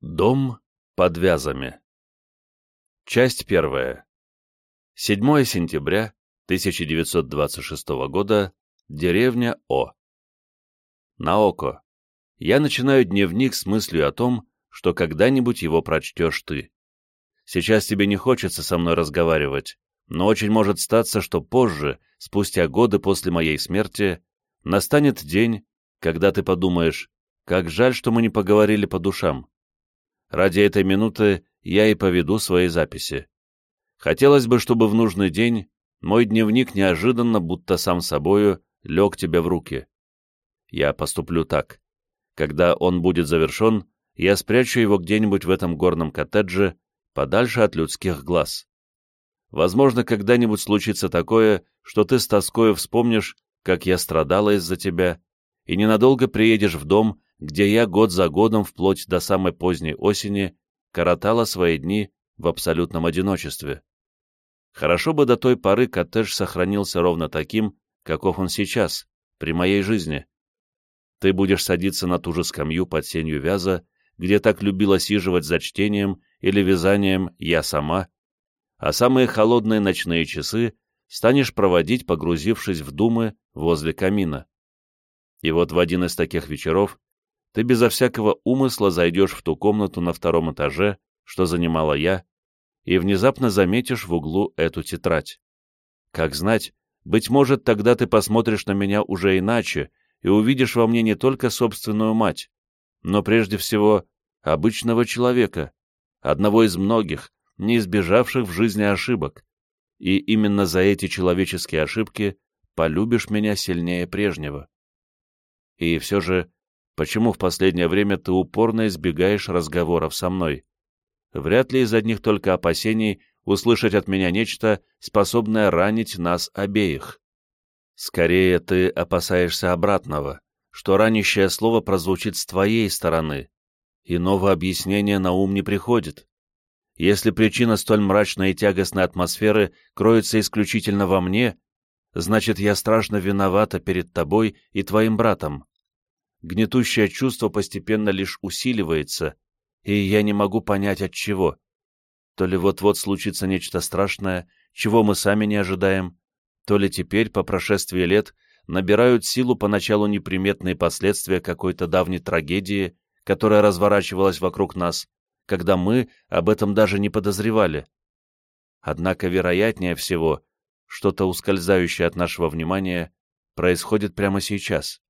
Дом под вязами. Часть первая. 7 сентября 1926 года. Деревня О. Наоко. Я начинаю дневник с мыслью о том, что когда-нибудь его прочтешь ты. Сейчас тебе не хочется со мной разговаривать, но очень может статься, что позже, спустя годы после моей смерти, настанет день, когда ты подумаешь, как жаль, что мы не поговорили по душам Ради этой минуты я и поведу свои записи. Хотелось бы, чтобы в нужный день мой дневник неожиданно, будто сам собою, лег тебе в руки. Я поступлю так. Когда он будет завершен, я спрячу его где-нибудь в этом горном коттедже, подальше от людских глаз. Возможно, когда-нибудь случится такое, что ты с тоскою вспомнишь, как я страдала из-за тебя, и ненадолго приедешь в дом, где я год за годом, вплоть до самой поздней осени, коротала свои дни в абсолютном одиночестве. Хорошо бы до той поры коттедж сохранился ровно таким, каков он сейчас, при моей жизни. Ты будешь садиться на ту же скамью под сенью вяза, где так любила сиживать за чтением или вязанием я сама, а самые холодные ночные часы станешь проводить, погрузившись в думы возле камина. И вот в один из таких вечеров ты безо всякого умысла зайдешь в ту комнату на втором этаже, что занимала я, и внезапно заметишь в углу эту тетрадь. Как знать, быть может, тогда ты посмотришь на меня уже иначе и увидишь во мне не только собственную мать, но прежде всего обычного человека, одного из многих, не избежавших в жизни ошибок. И именно за эти человеческие ошибки полюбишь меня сильнее прежнего. И все же Почему в последнее время ты упорно избегаешь разговоров со мной? Вряд ли из одних только опасений услышать от меня нечто, способное ранить нас обеих. Скорее ты опасаешься обратного, что ранящее слово прозвучит с твоей стороны. Иного объяснения на ум не приходит. Если причина столь мрачной и тягостной атмосферы кроется исключительно во мне, значит, я страшно виновата перед тобой и твоим братом гнетущее чувство постепенно лишь усиливается, и я не могу понять от чего. То ли вот-вот случится нечто страшное, чего мы сами не ожидаем, то ли теперь, по прошествии лет, набирают силу поначалу неприметные последствия какой-то давней трагедии, которая разворачивалась вокруг нас, когда мы об этом даже не подозревали. Однако вероятнее всего, что-то ускользающее от нашего внимания происходит прямо сейчас.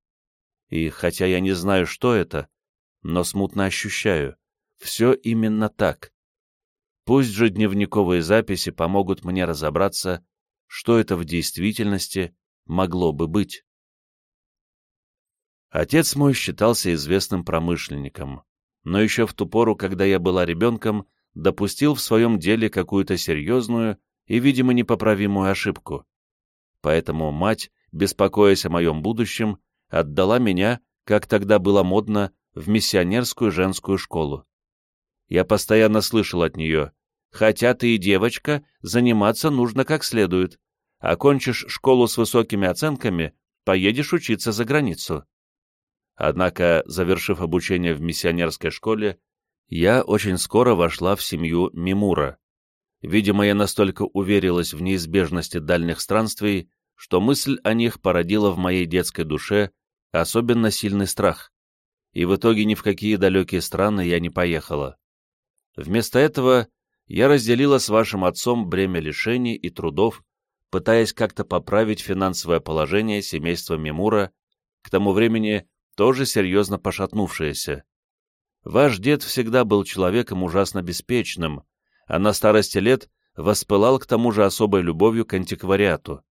И хотя я не знаю, что это, но смутно ощущаю, все именно так. Пусть же дневниковые записи помогут мне разобраться, что это в действительности могло бы быть. Отец мой считался известным промышленником, но еще в ту пору, когда я была ребенком, допустил в своем деле какую-то серьезную и, видимо, непоправимую ошибку. Поэтому мать, беспокоясь о моем будущем, отдала меня, как тогда было модно, в миссионерскую женскую школу. Я постоянно слышал от нее, «Хотя ты и девочка, заниматься нужно как следует. Окончишь школу с высокими оценками, поедешь учиться за границу». Однако, завершив обучение в миссионерской школе, я очень скоро вошла в семью Мимура. Видимо, я настолько уверилась в неизбежности дальних странствий, что мысль о них породила в моей детской душе особенно сильный страх, и в итоге ни в какие далекие страны я не поехала. Вместо этого я разделила с вашим отцом бремя лишений и трудов, пытаясь как-то поправить финансовое положение семейства Мемура, к тому времени тоже серьезно пошатнувшееся. Ваш дед всегда был человеком ужасно беспечным, а на старости лет воспылал к тому же особой любовью к антиквариату.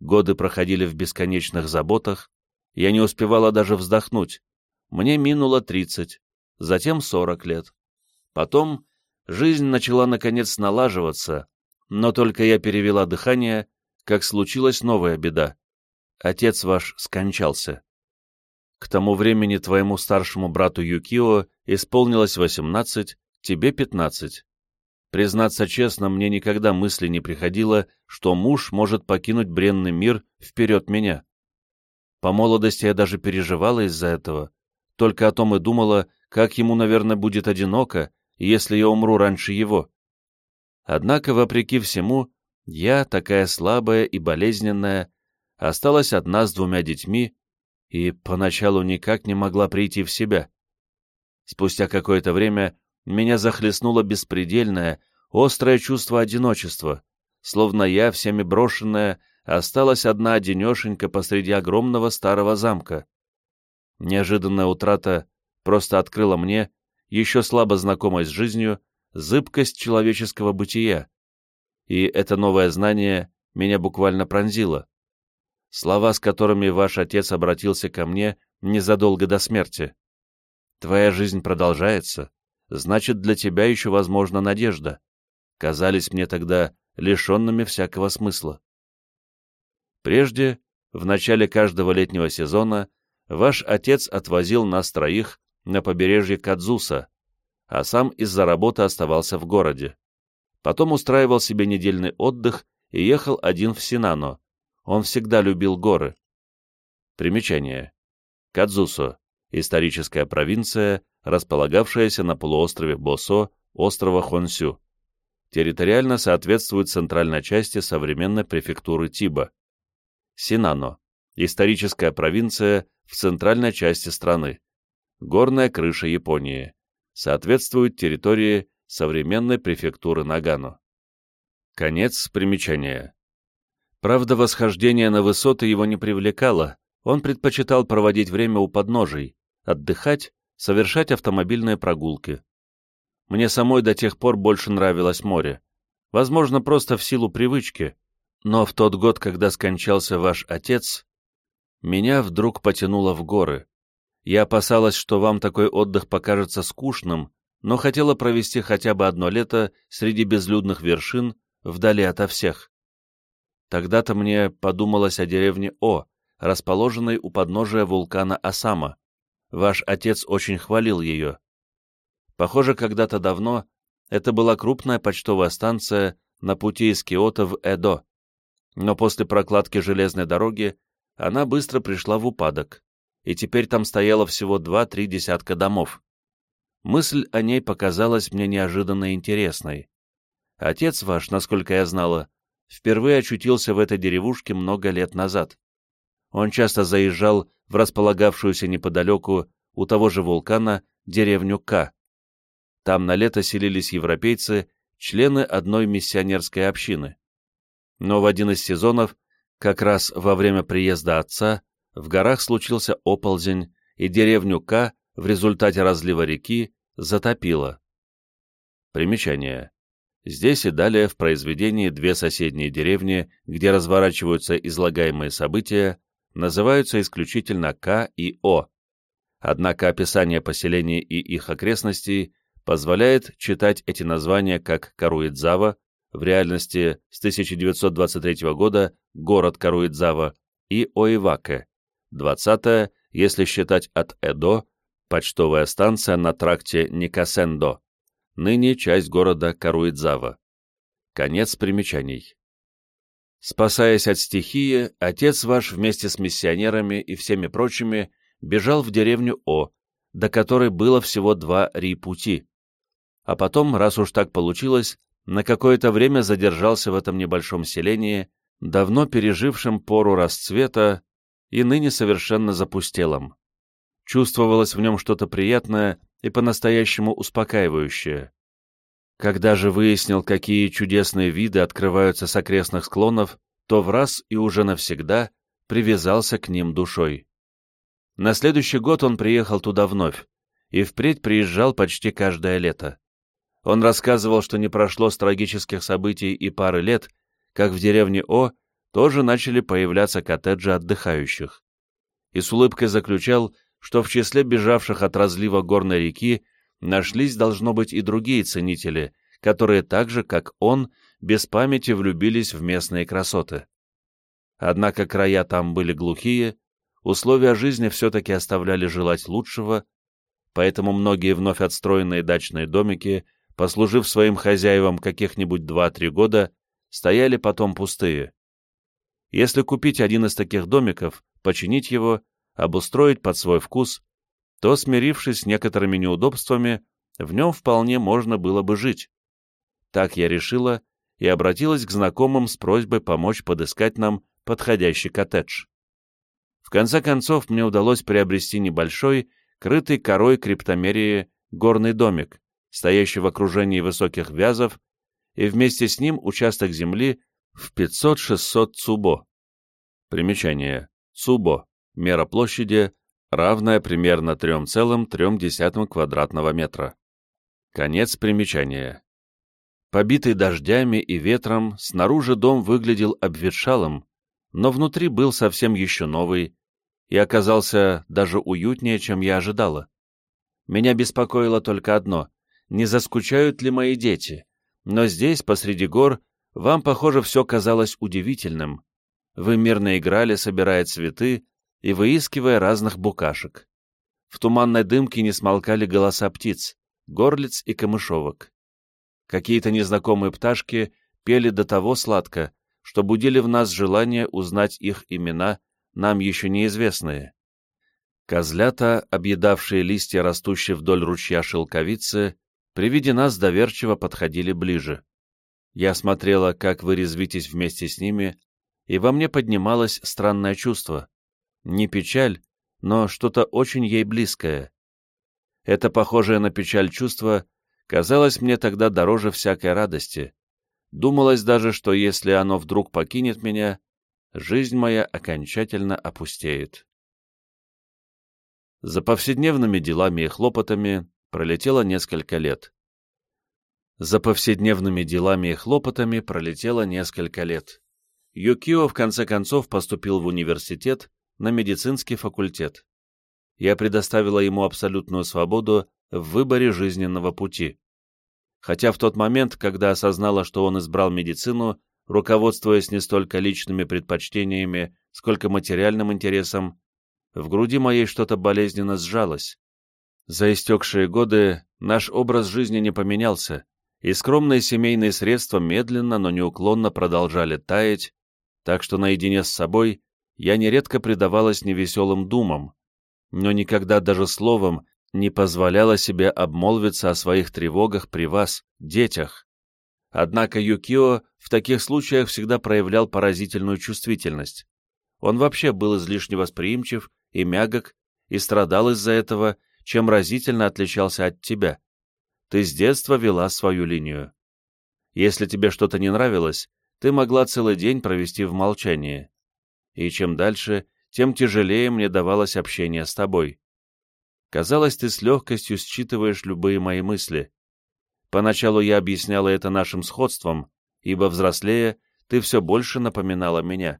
Годы проходили в бесконечных заботах, я не успевала даже вздохнуть. Мне минуло тридцать, затем сорок лет. Потом жизнь начала наконец налаживаться, но только я перевела дыхание, как случилась новая беда. Отец ваш скончался. К тому времени твоему старшему брату Юкио исполнилось восемнадцать, тебе пятнадцать. Признаться честно, мне никогда мысли не приходило, что муж может покинуть бренный мир вперед меня. По молодости я даже переживала из-за этого, только о том и думала, как ему, наверное, будет одиноко, если я умру раньше его. Однако, вопреки всему, я, такая слабая и болезненная, осталась одна с двумя детьми и поначалу никак не могла прийти в себя. Спустя какое-то время меня захлестнуло беспредельное, острое чувство одиночества, словно я, всеми брошенная, осталась одна одинешенька посреди огромного старого замка. Неожиданная утрата просто открыла мне, еще слабо знакомой с жизнью, зыбкость человеческого бытия. И это новое знание меня буквально пронзило. Слова, с которыми ваш отец обратился ко мне незадолго до смерти. Твоя жизнь продолжается, значит, для тебя еще возможна надежда. Казались мне тогда лишенными всякого смысла. Прежде, в начале каждого летнего сезона, ваш отец отвозил нас троих на побережье Кадзуса, а сам из-за работы оставался в городе. Потом устраивал себе недельный отдых и ехал один в Синано. Он всегда любил горы. Примечание. Кадзусо – историческая провинция, располагавшаяся на полуострове Босо, острова Хонсю. Территориально соответствует центральной части современной префектуры Тиба. Синано – историческая провинция в центральной части страны. Горная крыша Японии. Соответствует территории современной префектуры Нагано. Конец примечания. Правда, восхождение на высоты его не привлекало, он предпочитал проводить время у подножий, отдыхать, совершать автомобильные прогулки. Мне самой до тех пор больше нравилось море. Возможно, просто в силу привычки, но в тот год, когда скончался ваш отец, меня вдруг потянуло в горы. Я опасалась, что вам такой отдых покажется скучным, но хотела провести хотя бы одно лето среди безлюдных вершин, вдали ото всех. Тогда-то мне подумалось о деревне О, расположенной у подножия вулкана Осама. Ваш отец очень хвалил ее. Похоже, когда-то давно это была крупная почтовая станция на пути из Киото в Эдо но после прокладки железной дороги она быстро пришла в упадок, и теперь там стояло всего два-три десятка домов. Мысль о ней показалась мне неожиданно интересной. Отец ваш, насколько я знала, впервые очутился в этой деревушке много лет назад. Он часто заезжал в располагавшуюся неподалеку у того же вулкана деревню К. Там на лето селились европейцы, члены одной миссионерской общины но в один из сезонов, как раз во время приезда отца, в горах случился оползень, и деревню К в результате разлива реки затопило. Примечание. Здесь и далее в произведении две соседние деревни, где разворачиваются излагаемые события, называются исключительно К и О. Однако описание поселений и их окрестностей позволяет читать эти названия как Каруидзава, в реальности с 1923 года город Каруидзава, и Оиваке, 20 если считать от Эдо, почтовая станция на тракте Никасендо, ныне часть города Каруидзава. Конец примечаний. Спасаясь от стихии, отец ваш вместе с миссионерами и всеми прочими бежал в деревню О, до которой было всего два ри-пути. А потом, раз уж так получилось, на какое-то время задержался в этом небольшом селении, давно пережившем пору расцвета и ныне совершенно запустелом. Чувствовалось в нем что-то приятное и по-настоящему успокаивающее. Когда же выяснил, какие чудесные виды открываются с окрестных склонов, то в раз и уже навсегда привязался к ним душой. На следующий год он приехал туда вновь, и впредь приезжал почти каждое лето. Он рассказывал, что не прошло с трагических событий и пары лет, как в деревне О тоже начали появляться коттеджи отдыхающих. И с улыбкой заключал, что в числе бежавших от разлива горной реки нашлись, должно быть, и другие ценители, которые так же, как он, без памяти влюбились в местные красоты. Однако края там были глухие, условия жизни все-таки оставляли желать лучшего, поэтому многие вновь отстроенные дачные домики послужив своим хозяевам каких-нибудь два-три года, стояли потом пустые. Если купить один из таких домиков, починить его, обустроить под свой вкус, то, смирившись с некоторыми неудобствами, в нем вполне можно было бы жить. Так я решила и обратилась к знакомым с просьбой помочь подыскать нам подходящий коттедж. В конце концов, мне удалось приобрести небольшой, крытый корой криптомерии горный домик, стоящий в окружении высоких вязов, и вместе с ним участок земли в 500-600 цубо. Примечание. Цубо. Мера площади, равная примерно 3,3 квадратного метра. Конец примечания. Побитый дождями и ветром, снаружи дом выглядел обветшалым, но внутри был совсем еще новый и оказался даже уютнее, чем я ожидала. Меня беспокоило только одно — не заскучают ли мои дети? Но здесь, посреди гор, вам, похоже, все казалось удивительным. Вы мирно играли, собирая цветы и выискивая разных букашек. В туманной дымке не смолкали голоса птиц, горлиц и камышовок. Какие-то незнакомые пташки пели до того сладко, что будили в нас желание узнать их имена, нам еще неизвестные. Козлята, объедавшие листья, растущие вдоль ручья шелковицы, при виде нас доверчиво подходили ближе. Я смотрела, как вы резвитесь вместе с ними, и во мне поднималось странное чувство. Не печаль, но что-то очень ей близкое. Это похожее на печаль чувство казалось мне тогда дороже всякой радости. Думалось даже, что если оно вдруг покинет меня, жизнь моя окончательно опустеет. За повседневными делами и хлопотами пролетело несколько лет. За повседневными делами и хлопотами пролетело несколько лет. Юкио в конце концов поступил в университет на медицинский факультет. Я предоставила ему абсолютную свободу в выборе жизненного пути. Хотя в тот момент, когда осознала, что он избрал медицину, руководствуясь не столько личными предпочтениями, сколько материальным интересом, в груди моей что-то болезненно сжалось. За истекшие годы наш образ жизни не поменялся, и скромные семейные средства медленно, но неуклонно продолжали таять, так что наедине с собой я нередко предавалась невеселым думам, но никогда даже словом не позволяла себе обмолвиться о своих тревогах при вас, детях. Однако Юкио в таких случаях всегда проявлял поразительную чувствительность. Он вообще был излишне восприимчив и мягок, и страдал из-за этого, чем разительно отличался от тебя ты с детства вела свою линию. Если тебе что-то не нравилось, ты могла целый день провести в молчании. И чем дальше, тем тяжелее мне давалось общение с тобой. Казалось, ты с легкостью считываешь любые мои мысли. Поначалу я объясняла это нашим сходством, ибо, взрослея, ты все больше напоминала меня.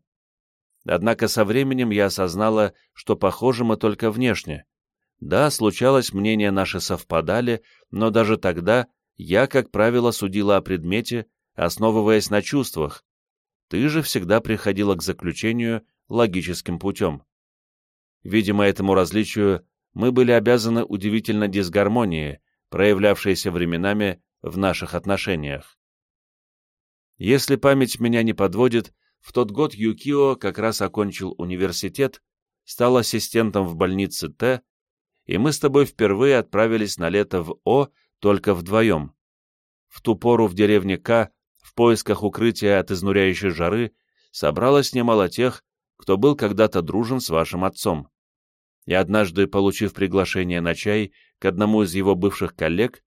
Однако со временем я осознала, что похожи мы только внешне, да, случалось, мнения наши совпадали, но даже тогда я, как правило, судила о предмете, основываясь на чувствах. Ты же всегда приходила к заключению логическим путем. Видимо, этому различию мы были обязаны удивительно дисгармонии, проявлявшейся временами в наших отношениях. Если память меня не подводит, в тот год Юкио как раз окончил университет, стал ассистентом в больнице Т и мы с тобой впервые отправились на лето в О только вдвоем. В ту пору в деревне К, в поисках укрытия от изнуряющей жары, собралось немало тех, кто был когда-то дружен с вашим отцом. И однажды, получив приглашение на чай к одному из его бывших коллег,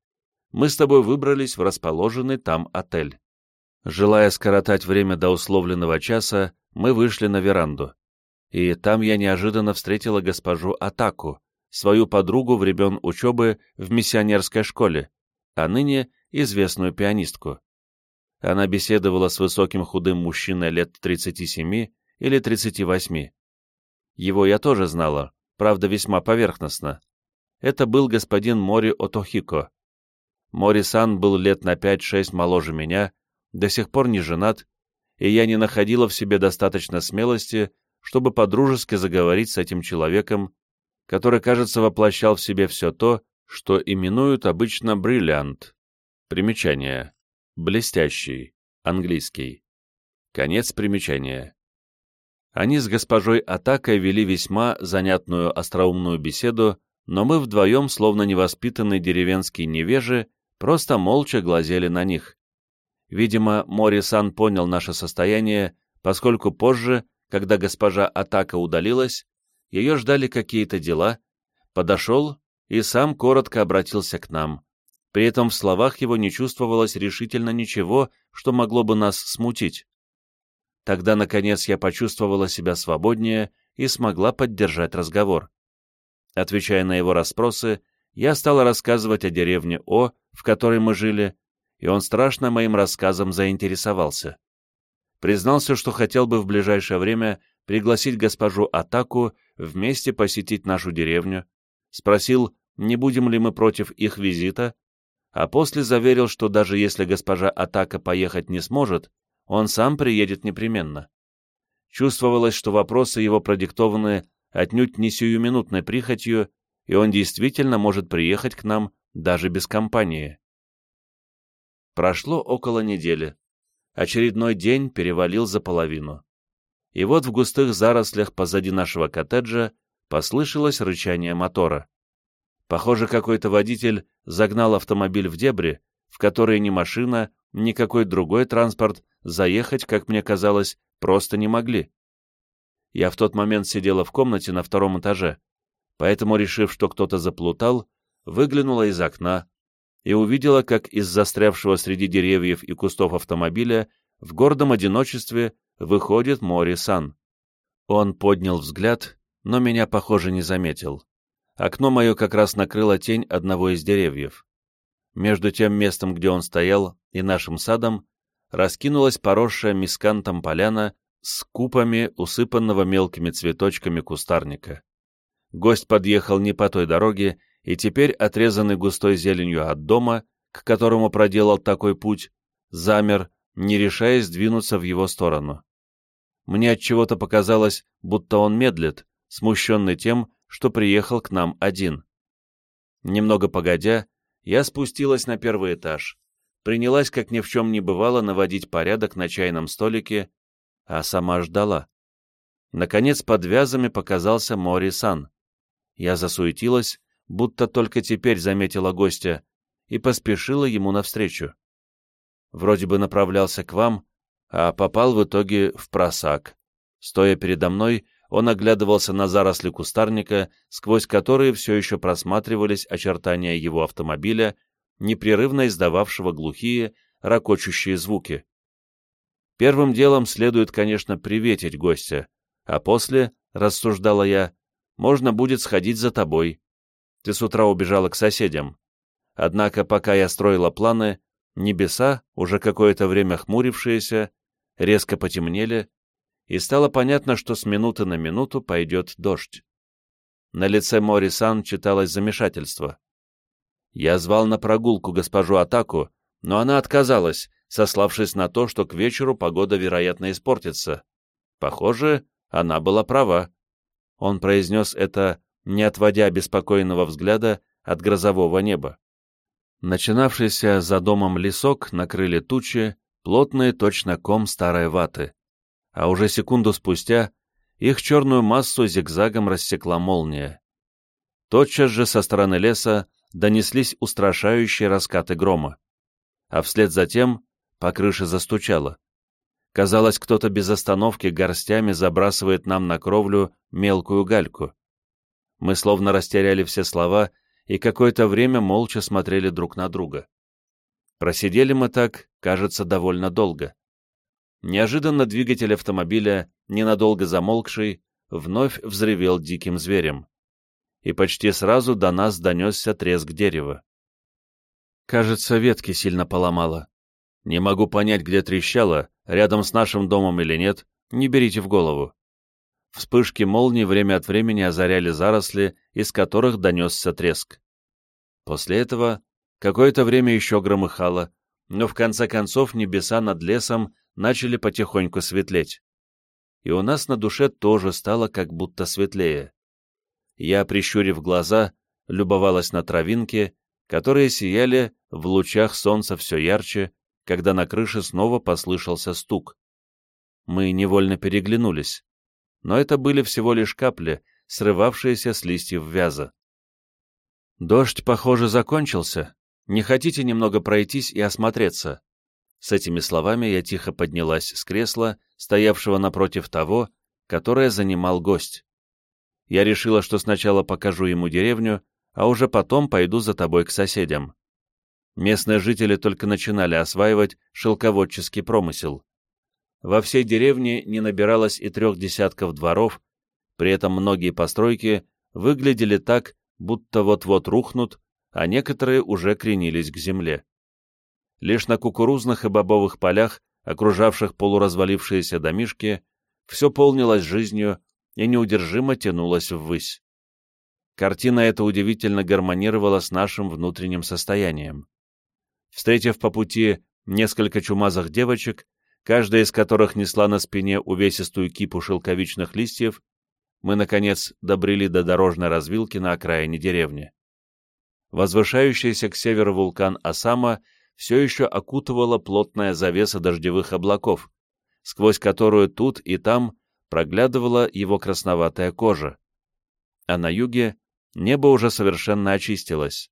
мы с тобой выбрались в расположенный там отель. Желая скоротать время до условленного часа, мы вышли на веранду. И там я неожиданно встретила госпожу Атаку, свою подругу времен учебы в миссионерской школе, а ныне известную пианистку. Она беседовала с высоким худым мужчиной лет 37 или 38. Его я тоже знала, правда весьма поверхностно. Это был господин Мори Отохико. Мори-сан был лет на 5-6 моложе меня, до сих пор не женат, и я не находила в себе достаточно смелости, чтобы подружески заговорить с этим человеком, который, кажется, воплощал в себе все то, что именуют обычно бриллиант. Примечание. Блестящий. Английский. Конец примечания. Они с госпожой Атакой вели весьма занятную остроумную беседу, но мы вдвоем, словно невоспитанные деревенские невежи, просто молча глазели на них. Видимо, Мори-сан понял наше состояние, поскольку позже, когда госпожа Атака удалилась, ее ждали какие-то дела, подошел и сам коротко обратился к нам. При этом в словах его не чувствовалось решительно ничего, что могло бы нас смутить. Тогда, наконец, я почувствовала себя свободнее и смогла поддержать разговор. Отвечая на его расспросы, я стала рассказывать о деревне О, в которой мы жили, и он страшно моим рассказом заинтересовался. Признался, что хотел бы в ближайшее время пригласить госпожу Атаку вместе посетить нашу деревню, спросил, не будем ли мы против их визита, а после заверил, что даже если госпожа Атака поехать не сможет, он сам приедет непременно. Чувствовалось, что вопросы его продиктованы отнюдь не сиюминутной прихотью, и он действительно может приехать к нам даже без компании. Прошло около недели. Очередной день перевалил за половину. И вот в густых зарослях позади нашего коттеджа послышалось рычание мотора. Похоже, какой-то водитель загнал автомобиль в дебри, в которые ни машина, ни какой другой транспорт заехать, как мне казалось, просто не могли. Я в тот момент сидела в комнате на втором этаже, поэтому, решив, что кто-то заплутал, выглянула из окна и увидела, как из застрявшего среди деревьев и кустов автомобиля в гордом одиночестве выходит Мори-сан. Он поднял взгляд, но меня, похоже, не заметил. Окно мое как раз накрыло тень одного из деревьев. Между тем местом, где он стоял, и нашим садом, раскинулась поросшая мискантом поляна с купами усыпанного мелкими цветочками кустарника. Гость подъехал не по той дороге, и теперь, отрезанный густой зеленью от дома, к которому проделал такой путь, замер, не решаясь двинуться в его сторону. Мне от чего то показалось, будто он медлит, смущенный тем, что приехал к нам один. Немного погодя, я спустилась на первый этаж, принялась, как ни в чем не бывало, наводить порядок на чайном столике, а сама ждала. Наконец под вязами показался Мори-сан. Я засуетилась, будто только теперь заметила гостя, и поспешила ему навстречу. Вроде бы направлялся к вам, а попал в итоге в просак. Стоя передо мной, он оглядывался на заросли кустарника, сквозь которые все еще просматривались очертания его автомобиля, непрерывно издававшего глухие, ракочущие звуки. Первым делом следует, конечно, приветить гостя, а после, рассуждала я, можно будет сходить за тобой. Ты с утра убежала к соседям. Однако, пока я строила планы, небеса, уже какое-то время хмурившиеся, резко потемнели, и стало понятно, что с минуты на минуту пойдет дождь. На лице Мори-сан читалось замешательство. Я звал на прогулку госпожу Атаку, но она отказалась, сославшись на то, что к вечеру погода, вероятно, испортится. Похоже, она была права. Он произнес это, не отводя беспокойного взгляда от грозового неба. Начинавшийся за домом лесок накрыли тучи, плотные точно ком старой ваты а уже секунду спустя их черную массу зигзагом рассекла молния. Тотчас же со стороны леса донеслись устрашающие раскаты грома, а вслед за тем по крыше застучало. Казалось, кто-то без остановки горстями забрасывает нам на кровлю мелкую гальку. Мы словно растеряли все слова и какое-то время молча смотрели друг на друга. Просидели мы так, кажется, довольно долго. Неожиданно двигатель автомобиля, ненадолго замолкший, вновь взревел диким зверем. И почти сразу до нас донесся треск дерева. Кажется, ветки сильно поломало. Не могу понять, где трещало, рядом с нашим домом или нет, не берите в голову. Вспышки молний время от времени озаряли заросли, из которых донесся треск. После этого какое-то время еще громыхало, но в конце концов небеса над лесом начали потихоньку светлеть. И у нас на душе тоже стало как будто светлее. Я, прищурив глаза, любовалась на травинки, которые сияли в лучах солнца все ярче, когда на крыше снова послышался стук. Мы невольно переглянулись, но это были всего лишь капли, срывавшиеся с листьев вяза. «Дождь, похоже, закончился. Не хотите немного пройтись и осмотреться?» С этими словами я тихо поднялась с кресла, стоявшего напротив того, которое занимал гость. Я решила, что сначала покажу ему деревню, а уже потом пойду за тобой к соседям. Местные жители только начинали осваивать шелководческий промысел. Во всей деревне не набиралось и трех десятков дворов, при этом многие постройки выглядели так, будто вот-вот рухнут, а некоторые уже кренились к земле. Лишь на кукурузных и бобовых полях, окружавших полуразвалившиеся домишки, все полнилось жизнью и неудержимо тянулось ввысь. Картина эта удивительно гармонировала с нашим внутренним состоянием. Встретив по пути несколько чумазых девочек, каждая из которых несла на спине увесистую кипу шелковичных листьев, мы, наконец, добрели до дорожной развилки на окраине деревни. Возвышающийся к северу вулкан Осама все еще окутывала плотная завеса дождевых облаков, сквозь которую тут и там проглядывала его красноватая кожа. А на юге небо уже совершенно очистилось.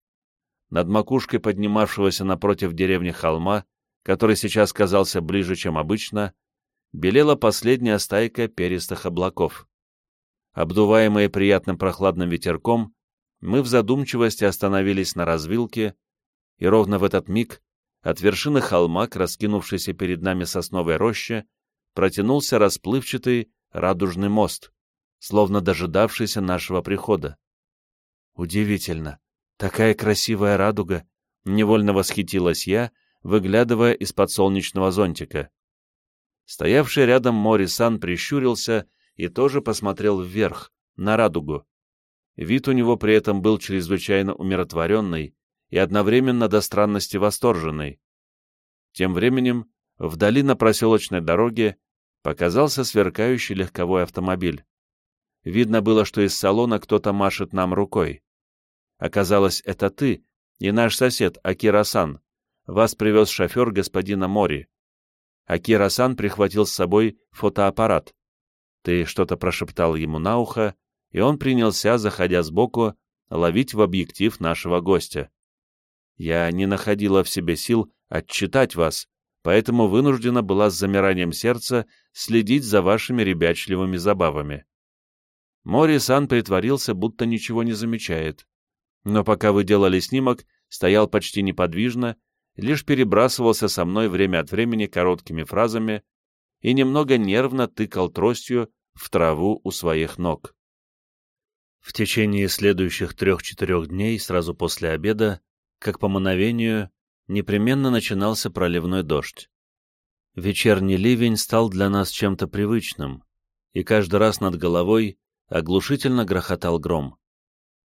Над макушкой поднимавшегося напротив деревни холма, который сейчас казался ближе, чем обычно, белела последняя стайка перистых облаков. Обдуваемые приятным прохладным ветерком, мы в задумчивости остановились на развилке, и ровно в этот миг от вершины холма раскинувшейся перед нами сосновой роще протянулся расплывчатый радужный мост, словно дожидавшийся нашего прихода. Удивительно, такая красивая радуга, невольно восхитилась я, выглядывая из-под солнечного зонтика. Стоявший рядом Мори-сан прищурился и тоже посмотрел вверх, на радугу. Вид у него при этом был чрезвычайно умиротворенный и одновременно до странности восторженный. Тем временем, вдали на проселочной дороге показался сверкающий легковой автомобиль. Видно было, что из салона кто-то машет нам рукой. Оказалось, это ты и наш сосед Акира-сан. Вас привез шофер господина Мори. Акира-сан прихватил с собой фотоаппарат. Ты что-то прошептал ему на ухо, и он принялся, заходя сбоку, ловить в объектив нашего гостя. Я не находила в себе сил отчитать вас, поэтому вынуждена была с замиранием сердца следить за вашими ребячливыми забавами. Мори-сан притворился, будто ничего не замечает. Но пока вы делали снимок, стоял почти неподвижно, лишь перебрасывался со мной время от времени короткими фразами и немного нервно тыкал тростью в траву у своих ног. В течение следующих трех-четырех дней, сразу после обеда, как по мановению, непременно начинался проливной дождь. Вечерний ливень стал для нас чем-то привычным, и каждый раз над головой оглушительно грохотал гром.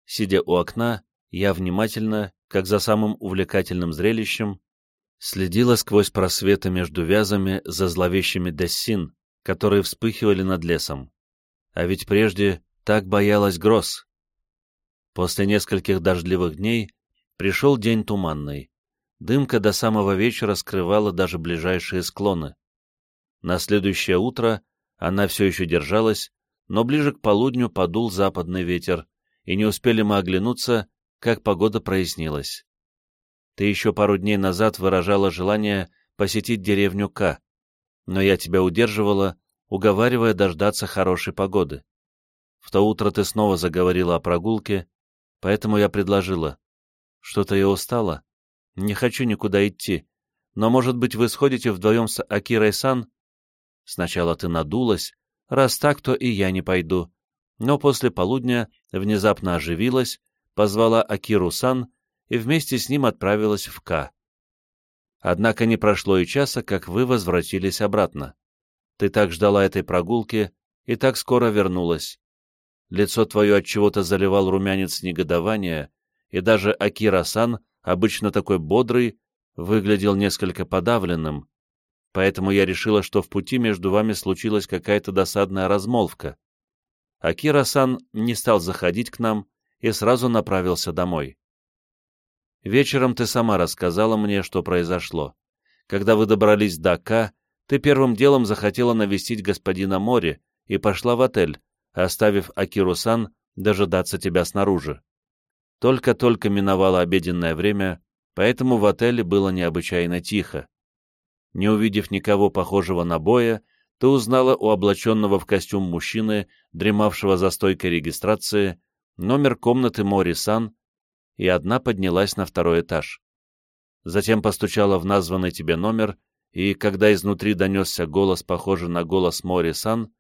Сидя у окна, я внимательно, как за самым увлекательным зрелищем, следила сквозь просветы между вязами за зловещими дессин, которые вспыхивали над лесом. А ведь прежде так боялась гроз. После нескольких дождливых дней пришел день туманный. Дымка до самого вечера скрывала даже ближайшие склоны. На следующее утро она все еще держалась, но ближе к полудню подул западный ветер, и не успели мы оглянуться, как погода прояснилась. Ты еще пару дней назад выражала желание посетить деревню К, но я тебя удерживала, уговаривая дождаться хорошей погоды. В то утро ты снова заговорила о прогулке, поэтому я предложила. Что-то я устала, не хочу никуда идти, но, может быть, вы сходите вдвоем с Акирой-сан? Сначала ты надулась, раз так, то и я не пойду, но после полудня внезапно оживилась, позвала Акиру-сан и вместе с ним отправилась в К. Однако не прошло и часа, как вы возвратились обратно. Ты так ждала этой прогулки и так скоро вернулась. Лицо твое от чего-то заливал румянец негодования, и даже Акира-сан, обычно такой бодрый, выглядел несколько подавленным, поэтому я решила, что в пути между вами случилась какая-то досадная размолвка. Акира-сан не стал заходить к нам и сразу направился домой. Вечером ты сама рассказала мне, что произошло. Когда вы добрались до К, ты первым делом захотела навестить господина Мори и пошла в отель, оставив Акиру-сан дожидаться тебя снаружи. Только-только миновало обеденное время, поэтому в отеле было необычайно тихо. Не увидев никого похожего на боя, ты узнала у облаченного в костюм мужчины, дремавшего за стойкой регистрации, номер комнаты Мори-сан, и одна поднялась на второй этаж. Затем постучала в названный тебе номер, и, когда изнутри донесся голос, похожий на голос Мори-сан,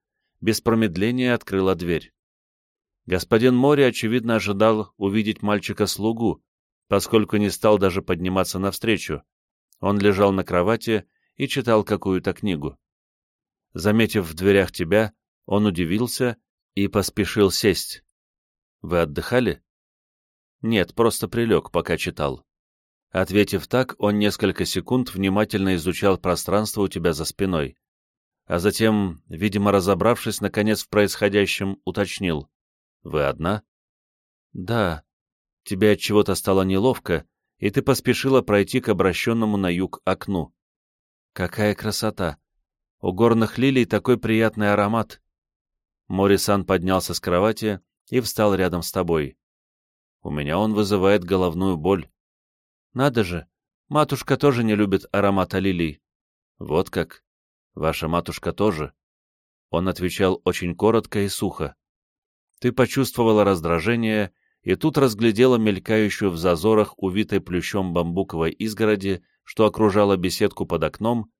без промедления открыла дверь. Господин Мори, очевидно, ожидал увидеть мальчика-слугу, поскольку не стал даже подниматься навстречу. Он лежал на кровати и читал какую-то книгу. Заметив в дверях тебя, он удивился и поспешил сесть. «Вы отдыхали?» «Нет, просто прилег, пока читал». Ответив так, он несколько секунд внимательно изучал пространство у тебя за спиной, а затем, видимо, разобравшись, наконец, в происходящем, уточнил. Вы одна? Да. Тебе от чего-то стало неловко, и ты поспешила пройти к обращенному на юг окну. Какая красота! У горных лилий такой приятный аромат. Морисан поднялся с кровати и встал рядом с тобой. У меня он вызывает головную боль. Надо же, матушка тоже не любит аромата лилий. Вот как. Ваша матушка тоже. Он отвечал очень коротко и сухо. Ты почувствовала раздражение, и тут разглядела мелькающую в зазорах, увитой плющом бамбуковой изгороди, что окружала беседку под окном,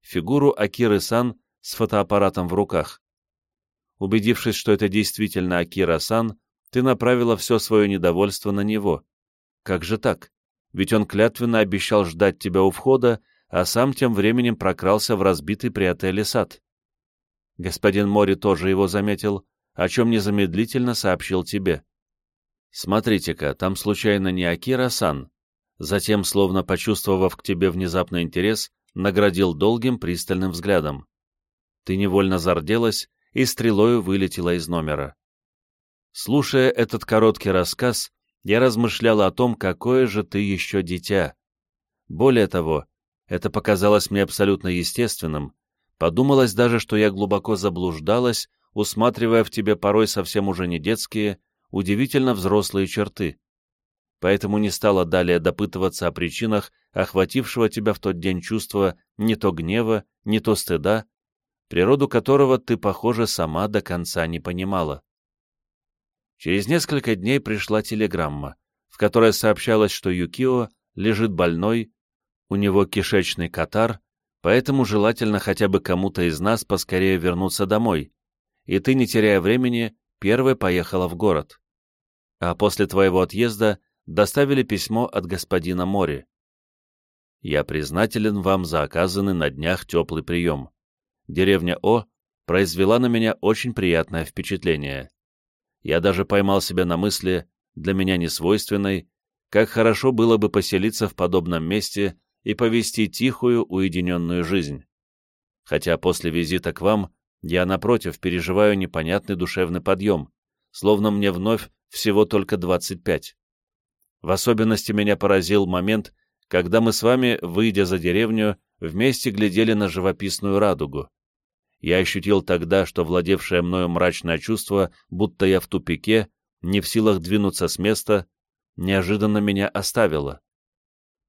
фигуру Акиры-сан с фотоаппаратом в руках. Убедившись, что это действительно Акира-сан, ты направила все свое недовольство на него. Как же так? Ведь он клятвенно обещал ждать тебя у входа, а сам тем временем прокрался в разбитый при отеле сад. Господин Мори тоже его заметил, о чем незамедлительно сообщил тебе. Смотрите-ка, там случайно не Акира-сан. Затем, словно почувствовав к тебе внезапный интерес, наградил долгим пристальным взглядом. Ты невольно зарделась и стрелою вылетела из номера. Слушая этот короткий рассказ, я размышляла о том, какое же ты еще дитя. Более того, это показалось мне абсолютно естественным, подумалось даже, что я глубоко заблуждалась, усматривая в тебе порой совсем уже не детские, удивительно взрослые черты. Поэтому не стала далее допытываться о причинах охватившего тебя в тот день чувства не то гнева, не то стыда, природу которого ты, похоже, сама до конца не понимала. Через несколько дней пришла телеграмма, в которой сообщалось, что Юкио лежит больной, у него кишечный катар, поэтому желательно хотя бы кому-то из нас поскорее вернуться домой, и ты, не теряя времени, первой поехала в город. А после твоего отъезда доставили письмо от господина Мори. Я признателен вам за оказанный на днях теплый прием. Деревня О произвела на меня очень приятное впечатление. Я даже поймал себя на мысли, для меня несвойственной, как хорошо было бы поселиться в подобном месте и повести тихую, уединенную жизнь. Хотя после визита к вам я, напротив, переживаю непонятный душевный подъем, словно мне вновь всего только 25. В особенности меня поразил момент, когда мы с вами, выйдя за деревню, вместе глядели на живописную радугу. Я ощутил тогда, что владевшее мною мрачное чувство, будто я в тупике, не в силах двинуться с места, неожиданно меня оставило.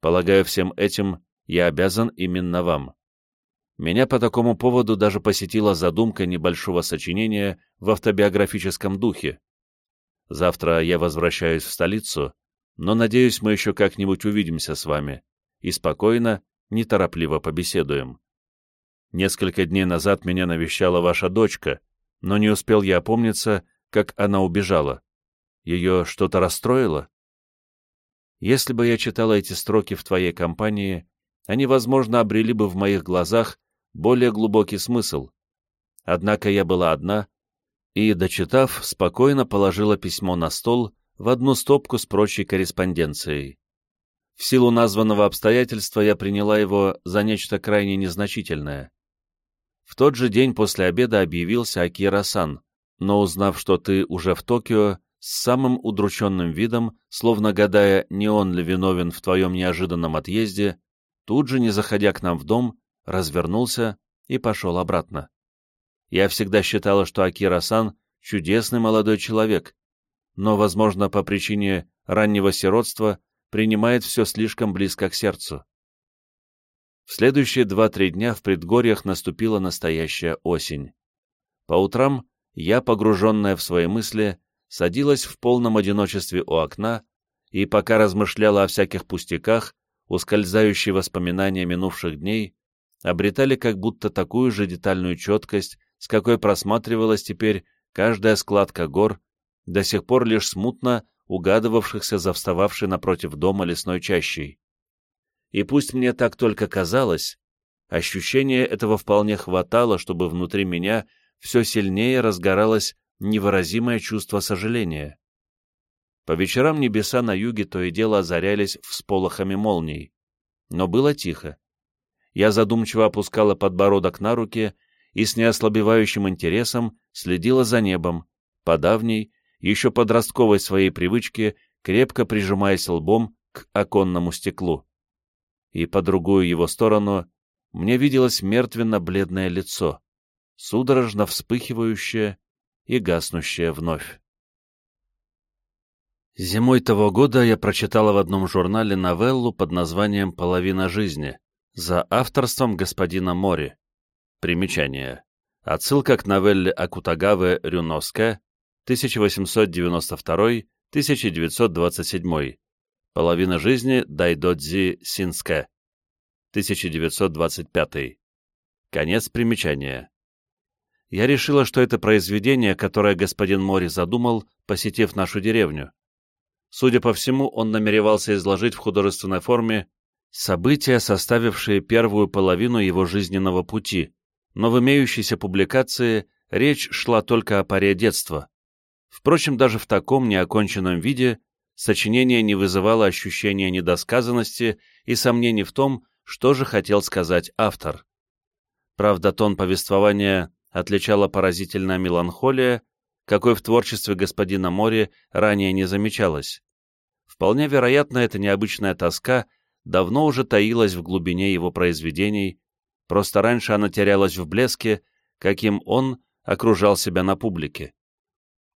Полагаю, всем этим я обязан именно вам. Меня по такому поводу даже посетила задумка небольшого сочинения в автобиографическом духе. Завтра я возвращаюсь в столицу, но, надеюсь, мы еще как-нибудь увидимся с вами и спокойно, неторопливо побеседуем. Несколько дней назад меня навещала ваша дочка, но не успел я опомниться, как она убежала. Ее что-то расстроило? Если бы я читала эти строки в твоей компании, они, возможно, обрели бы в моих глазах более глубокий смысл. Однако я была одна, и, дочитав, спокойно положила письмо на стол в одну стопку с прочей корреспонденцией. В силу названного обстоятельства я приняла его за нечто крайне незначительное. В тот же день после обеда объявился Акира-сан, но узнав, что ты уже в Токио, с самым удрученным видом, словно гадая, не он ли виновен в твоем неожиданном отъезде, тут же, не заходя к нам в дом, развернулся и пошел обратно. Я всегда считала, что Акира-сан — чудесный молодой человек, но, возможно, по причине раннего сиротства принимает все слишком близко к сердцу. В следующие два-три дня в предгорьях наступила настоящая осень. По утрам я, погруженная в свои мысли, садилась в полном одиночестве у окна и, пока размышляла о всяких пустяках, ускользающие воспоминания минувших дней обретали как будто такую же детальную четкость, с какой просматривалась теперь каждая складка гор, до сих пор лишь смутно угадывавшихся за встававшей напротив дома лесной чащей. И пусть мне так только казалось, ощущение этого вполне хватало, чтобы внутри меня все сильнее разгоралось невыразимое чувство сожаления. По вечерам небеса на юге то и дело озарялись всполохами молний. Но было тихо. Я задумчиво опускала подбородок на руки и с неослабевающим интересом следила за небом, по давней, еще подростковой своей привычке, крепко прижимаясь лбом к оконному стеклу. И по другую его сторону мне виделось мертвенно-бледное лицо, судорожно вспыхивающее и гаснущее вновь. Зимой того года я прочитала в одном журнале новеллу под названием «Половина жизни» за авторством господина Мори. Примечание. Отсылка к новелле Акутагавы Рюноске 1892-1927. Половина жизни Дайдодзи Синске 1925. Конец примечания. Я решила, что это произведение, которое господин Мори задумал, посетив нашу деревню. Судя по всему, он намеревался изложить в художественной форме события, составившие первую половину его жизненного пути, но в имеющейся публикации речь шла только о паре детства. Впрочем, даже в таком неоконченном виде сочинение не вызывало ощущения недосказанности и сомнений в том, что же хотел сказать автор. Правда, тон повествования отличала поразительная меланхолия, какой в творчестве господина Мори ранее не замечалось. Вполне вероятно, эта необычная тоска давно уже таилась в глубине его произведений, просто раньше она терялась в блеске, каким он окружал себя на публике.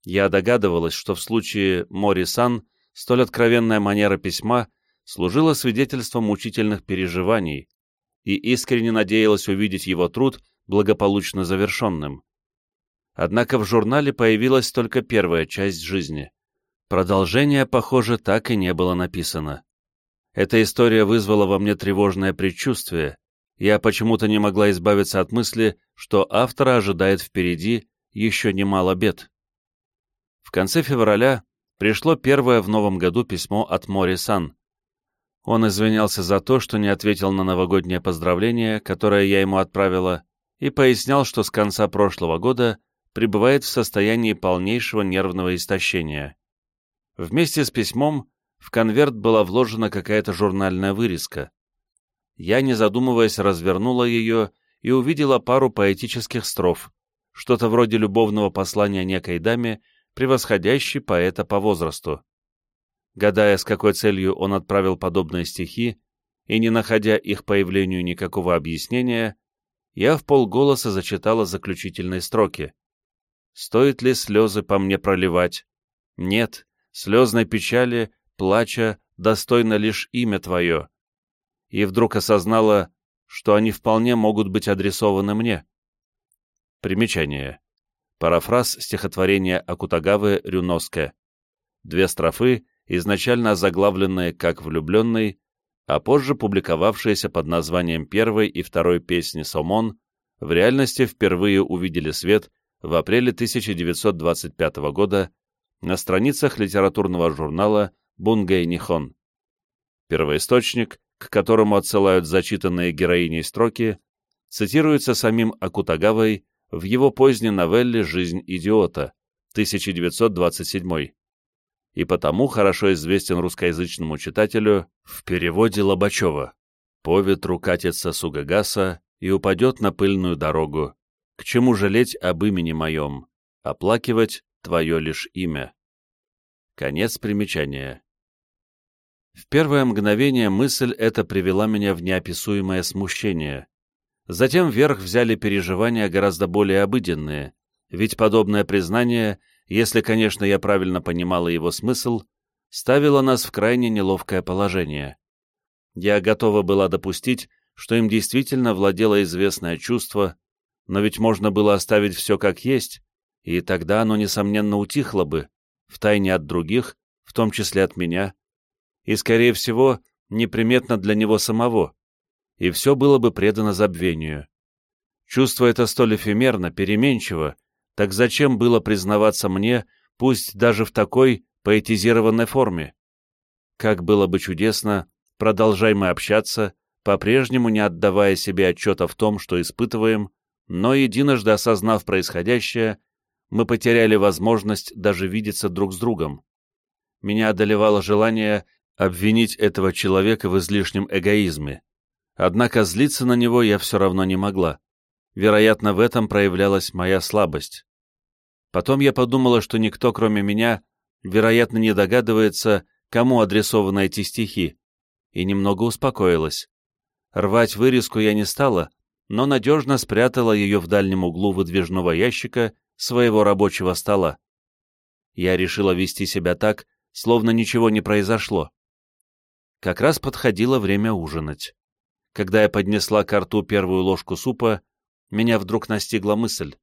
Я догадывалась, что в случае Мори-сан столь откровенная манера письма служила свидетельством мучительных переживаний, и искренне надеялась увидеть его труд благополучно завершенным. Однако в журнале появилась только первая часть жизни. Продолжение, похоже, так и не было написано. Эта история вызвала во мне тревожное предчувствие. Я почему-то не могла избавиться от мысли, что автора ожидает впереди еще немало бед. В конце февраля пришло первое в новом году письмо от Мори Сан. Он извинялся за то, что не ответил на новогоднее поздравление, которое я ему отправила, и пояснял, что с конца прошлого года пребывает в состоянии полнейшего нервного истощения. Вместе с письмом в конверт была вложена какая-то журнальная вырезка. Я, не задумываясь, развернула ее и увидела пару поэтических строф, что-то вроде любовного послания некой даме, превосходящей поэта по возрасту. Гадая, с какой целью он отправил подобные стихи, и не находя их появлению никакого объяснения, я в полголоса зачитала заключительные строки. Стоит ли слезы по мне проливать? Нет, слезной печали, плача, достойно лишь имя твое. И вдруг осознала, что они вполне могут быть адресованы мне. Примечание. Парафраз стихотворения Акутагавы Рюноске. Две строфы, изначально заглавленные как «Влюбленный», а позже публиковавшиеся под названием первой и второй песни «Сомон», в реальности впервые увидели свет в апреле 1925 года на страницах литературного журнала «Бунгэй Нихон». Первоисточник, к которому отсылают зачитанные героиней строки, цитируется самим Акутагавой в его поздней новелле «Жизнь идиота» 1927 и потому хорошо известен русскоязычному читателю в переводе Лобачева «По ветру катится Сугагаса и упадет на пыльную дорогу, к чему жалеть об имени моем? Оплакивать твое лишь имя. Конец примечания. В первое мгновение мысль эта привела меня в неописуемое смущение. Затем вверх взяли переживания гораздо более обыденные, ведь подобное признание, если, конечно, я правильно понимала его смысл, ставило нас в крайне неловкое положение. Я готова была допустить, что им действительно владело известное чувство, но ведь можно было оставить все как есть, и тогда оно, несомненно, утихло бы, втайне от других, в том числе от меня, и, скорее всего, неприметно для него самого, и все было бы предано забвению. Чувство это столь эфемерно, переменчиво, так зачем было признаваться мне, пусть даже в такой поэтизированной форме? Как было бы чудесно, продолжай мы общаться, по-прежнему не отдавая себе отчета в том, что испытываем, но единожды осознав происходящее, мы потеряли возможность даже видеться друг с другом. Меня одолевало желание обвинить этого человека в излишнем эгоизме. Однако злиться на него я все равно не могла. Вероятно, в этом проявлялась моя слабость. Потом я подумала, что никто, кроме меня, вероятно, не догадывается, кому адресованы эти стихи, и немного успокоилась. Рвать вырезку я не стала, но надежно спрятала ее в дальнем углу выдвижного ящика своего рабочего стола. Я решила вести себя так, словно ничего не произошло. Как раз подходило время ужинать. Когда я поднесла к рту первую ложку супа, меня вдруг настигла мысль.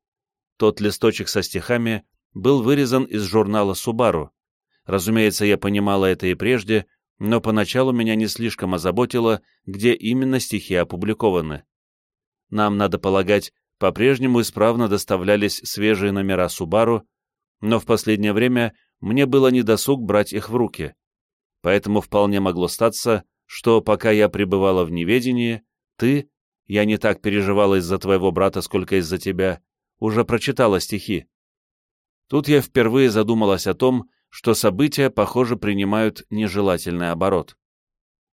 Тот листочек со стихами был вырезан из журнала «Субару». Разумеется, я понимала это и прежде, но поначалу меня не слишком озаботило, где именно стихи опубликованы. Нам, надо полагать, по-прежнему исправно доставлялись свежие номера «Субару», но в последнее время мне было недосуг брать их в руки. Поэтому вполне могло статься, что пока я пребывала в неведении, ты, я не так переживала из-за твоего брата, сколько из-за тебя, уже прочитала стихи. Тут я впервые задумалась о том, что события, похоже, принимают нежелательный оборот.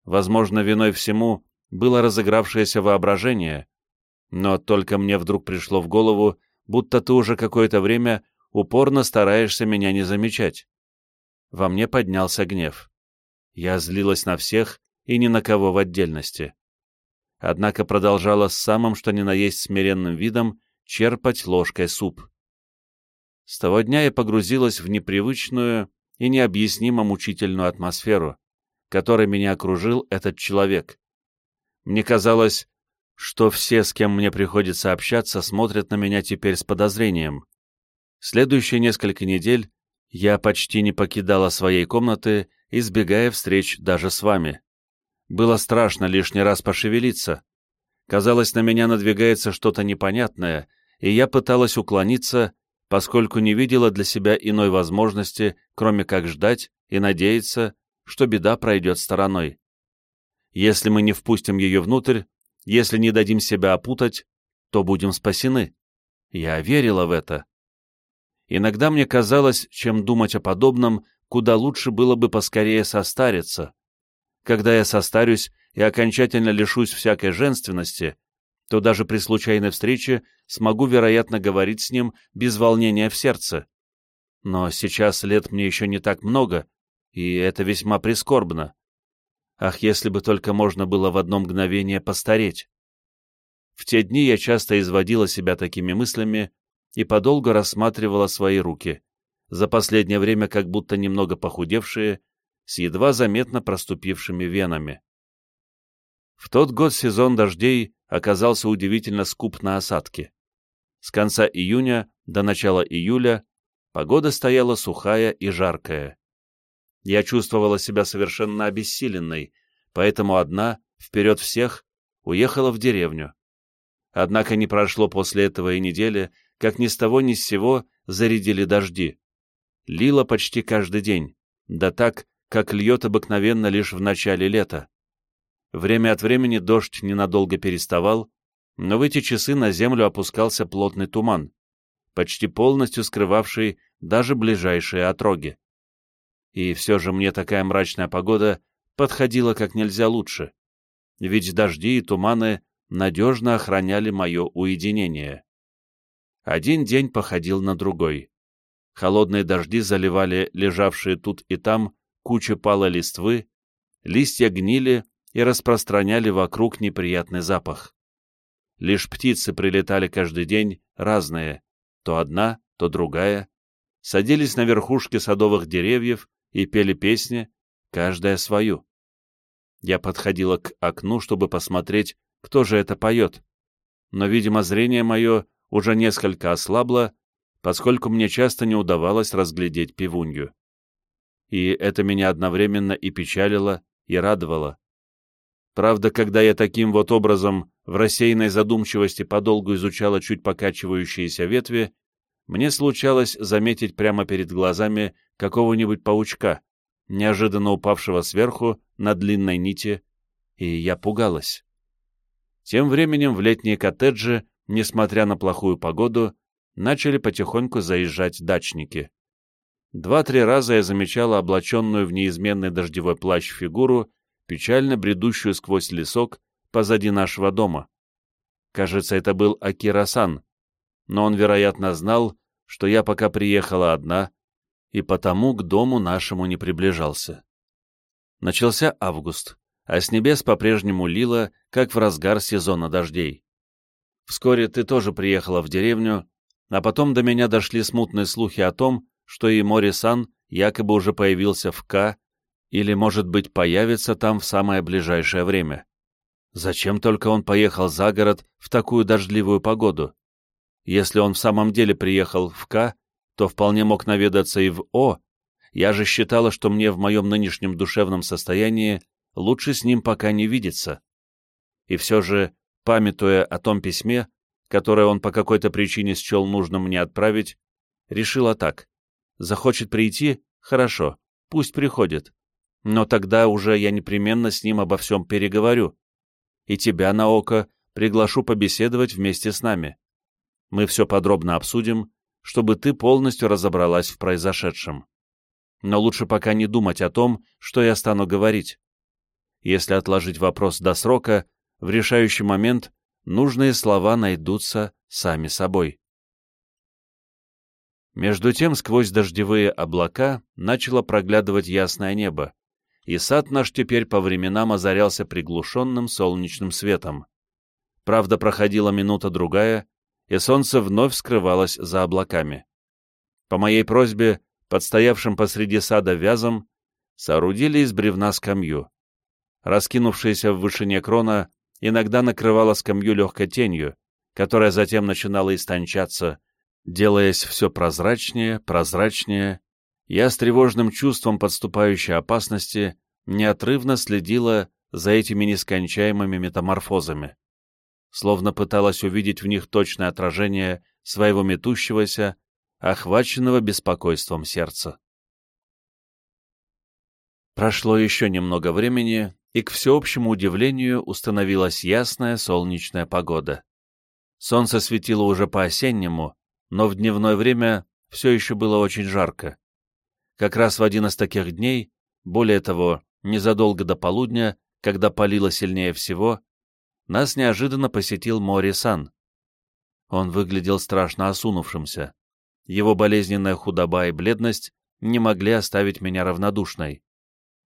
Возможно, виной всему было разыгравшееся воображение, но только мне вдруг пришло в голову, будто ты уже какое-то время упорно стараешься меня не замечать. Во мне поднялся гнев. Я злилась на всех и ни на кого в отдельности. Однако продолжала с самым что ни на есть смиренным видом черпать ложкой суп. С того дня я погрузилась в непривычную и необъяснимо мучительную атмосферу, которой меня окружил этот человек. Мне казалось, что все, с кем мне приходится общаться, смотрят на меня теперь с подозрением. Следующие несколько недель я почти не покидала своей комнаты, избегая встреч даже с вами. Было страшно лишний раз пошевелиться. Казалось, на меня надвигается что-то непонятное, и я пыталась уклониться, поскольку не видела для себя иной возможности, кроме как ждать и надеяться, что беда пройдет стороной. Если мы не впустим ее внутрь, если не дадим себя опутать, то будем спасены. Я верила в это. Иногда мне казалось, чем думать о подобном, куда лучше было бы поскорее состариться. Когда я состарюсь и окончательно лишусь всякой женственности, то даже при случайной встрече смогу, вероятно, говорить с ним без волнения в сердце. Но сейчас лет мне еще не так много, и это весьма прискорбно. Ах, если бы только можно было в одно мгновение постареть! В те дни я часто изводила себя такими мыслями и подолгу рассматривала свои руки, за последнее время как будто немного похудевшие, с едва заметно проступившими венами. В тот год сезон дождей оказался удивительно скуп на осадки. С конца июня до начала июля погода стояла сухая и жаркая. Я чувствовала себя совершенно обессиленной, поэтому одна, вперед всех, уехала в деревню. Однако не прошло после этого и недели, как ни с того ни с сего зарядили дожди. Лило почти каждый день, да так, как льет обыкновенно лишь в начале лета. Время от времени дождь ненадолго переставал, но в эти часы на землю опускался плотный туман, почти полностью скрывавший даже ближайшие отроги. И все же мне такая мрачная погода подходила как нельзя лучше, ведь дожди и туманы надежно охраняли мое уединение. Один день походил на другой. Холодные дожди заливали лежавшие тут и там кучи палой листвы, листья гнили и распространяли вокруг неприятный запах. Лишь птицы прилетали каждый день, разные, то одна, то другая, садились на верхушки садовых деревьев и пели песни, каждая свою. Я подходила к окну, чтобы посмотреть, кто же это поет, но, видимо, зрение мое уже несколько ослабло, поскольку мне часто не удавалось разглядеть пивунью. И это меня одновременно и печалило, и радовало. Правда, когда я таким вот образом в рассеянной задумчивости подолгу изучала чуть покачивающиеся ветви, мне случалось заметить прямо перед глазами какого-нибудь паучка, неожиданно упавшего сверху на длинной нити, и я пугалась. Тем временем в летние коттеджи, несмотря на плохую погоду, начали потихоньку заезжать дачники. Два-три раза я замечала облаченную в неизменный дождевой плащ фигуру, печально бредущую сквозь лесок позади нашего дома. Кажется, это был Акирасан, но он, вероятно, знал, что я пока приехала одна, и потому к дому нашему не приближался. Начался август, а с небес по-прежнему лило, как в разгар сезона дождей. Вскоре ты тоже приехала в деревню, а потом до меня дошли смутные слухи о том, что и Мори-сан якобы уже появился в К, или, может быть, появится там в самое ближайшее время. Зачем только он поехал за город в такую дождливую погоду? Если он в самом деле приехал в К, то вполне мог наведаться и в О. Я же считала, что мне в моем нынешнем душевном состоянии лучше с ним пока не видеться. И все же, памятуя о том письме, которое он по какой-то причине счел нужным мне отправить, решила так. Захочет прийти — хорошо, пусть приходит. Но тогда уже я непременно с ним обо всем переговорю. И тебя, на око приглашу побеседовать вместе с нами. Мы все подробно обсудим, чтобы ты полностью разобралась в произошедшем. Но лучше пока не думать о том, что я стану говорить. Если отложить вопрос до срока, в решающий момент нужные слова найдутся сами собой. Между тем, сквозь дождевые облака начало проглядывать ясное небо, и сад наш теперь по временам озарялся приглушенным солнечным светом. Правда, проходила минута-другая, и солнце вновь скрывалось за облаками. По моей просьбе, подстоявшим посреди сада вязом, соорудили из бревна скамью. Раскинувшаяся в вышине крона иногда накрывала скамью легкой тенью, которая затем начинала истончаться, делаясь все прозрачнее, прозрачнее, я с тревожным чувством подступающей опасности неотрывно следила за этими нескончаемыми метаморфозами, словно пыталась увидеть в них точное отражение своего метущегося, охваченного беспокойством сердца. Прошло еще немного времени, и, к всеобщему удивлению, установилась ясная солнечная погода. Солнце светило уже по-осеннему, но в дневное время все еще было очень жарко. Как раз в один из таких дней, более того, незадолго до полудня, когда палило сильнее всего, нас неожиданно посетил Мори-сан. Он выглядел страшно осунувшимся. Его болезненная худоба и бледность не могли оставить меня равнодушной.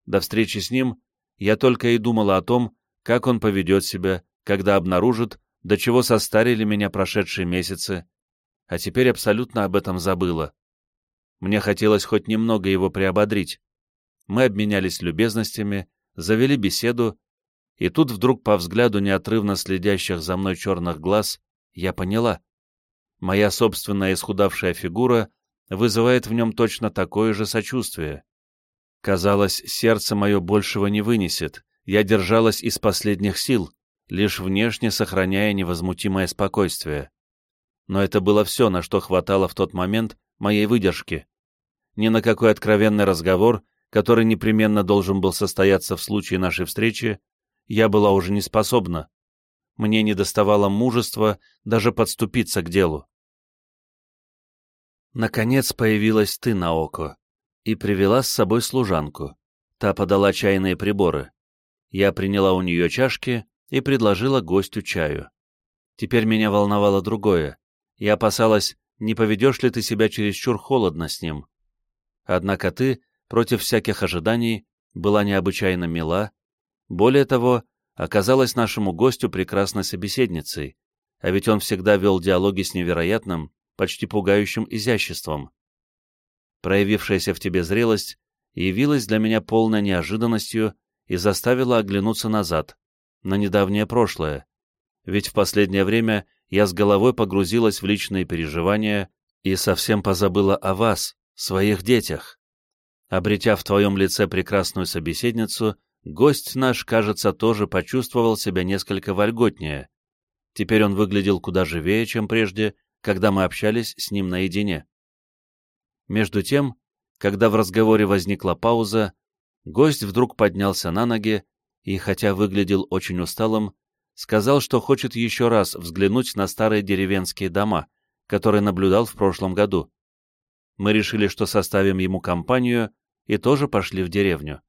До встречи с ним я только и думала о том, как он поведет себя, когда обнаружит, до чего состарили меня прошедшие месяцы, а теперь абсолютно об этом забыла. Мне хотелось хоть немного его приободрить. Мы обменялись любезностями, завели беседу, и тут вдруг по взгляду неотрывно следящих за мной черных глаз я поняла. Моя собственная исхудавшая фигура вызывает в нем точно такое же сочувствие. Казалось, сердце мое большего не вынесет, я держалась из последних сил, лишь внешне сохраняя невозмутимое спокойствие. Но это было все, на что хватало в тот момент моей выдержки ни на какой откровенный разговор, который непременно должен был состояться в случае нашей встречи, я была уже не способна. Мне не доставало мужества даже подступиться к делу. Наконец появилась ты на око и привела с собой служанку. Та подала чайные приборы. Я приняла у нее чашки и предложила гостю чаю. Теперь меня волновало другое. Я опасалась, не поведешь ли ты себя чересчур холодно с ним. Однако ты, против всяких ожиданий, была необычайно мила, более того, оказалась нашему гостю прекрасной собеседницей, а ведь он всегда вел диалоги с невероятным, почти пугающим изяществом. Проявившаяся в тебе зрелость явилась для меня полной неожиданностью и заставила оглянуться назад, на недавнее прошлое, ведь в последнее время я с головой погрузилась в личные переживания и совсем позабыла о вас, своих детях. Обретя в твоем лице прекрасную собеседницу, гость наш, кажется, тоже почувствовал себя несколько вольготнее. Теперь он выглядел куда живее, чем прежде, когда мы общались с ним наедине. Между тем, когда в разговоре возникла пауза, гость вдруг поднялся на ноги и, хотя выглядел очень усталым, сказал, что хочет еще раз взглянуть на старые деревенские дома, которые наблюдал в прошлом году. Мы решили, что составим ему компанию, и тоже пошли в деревню.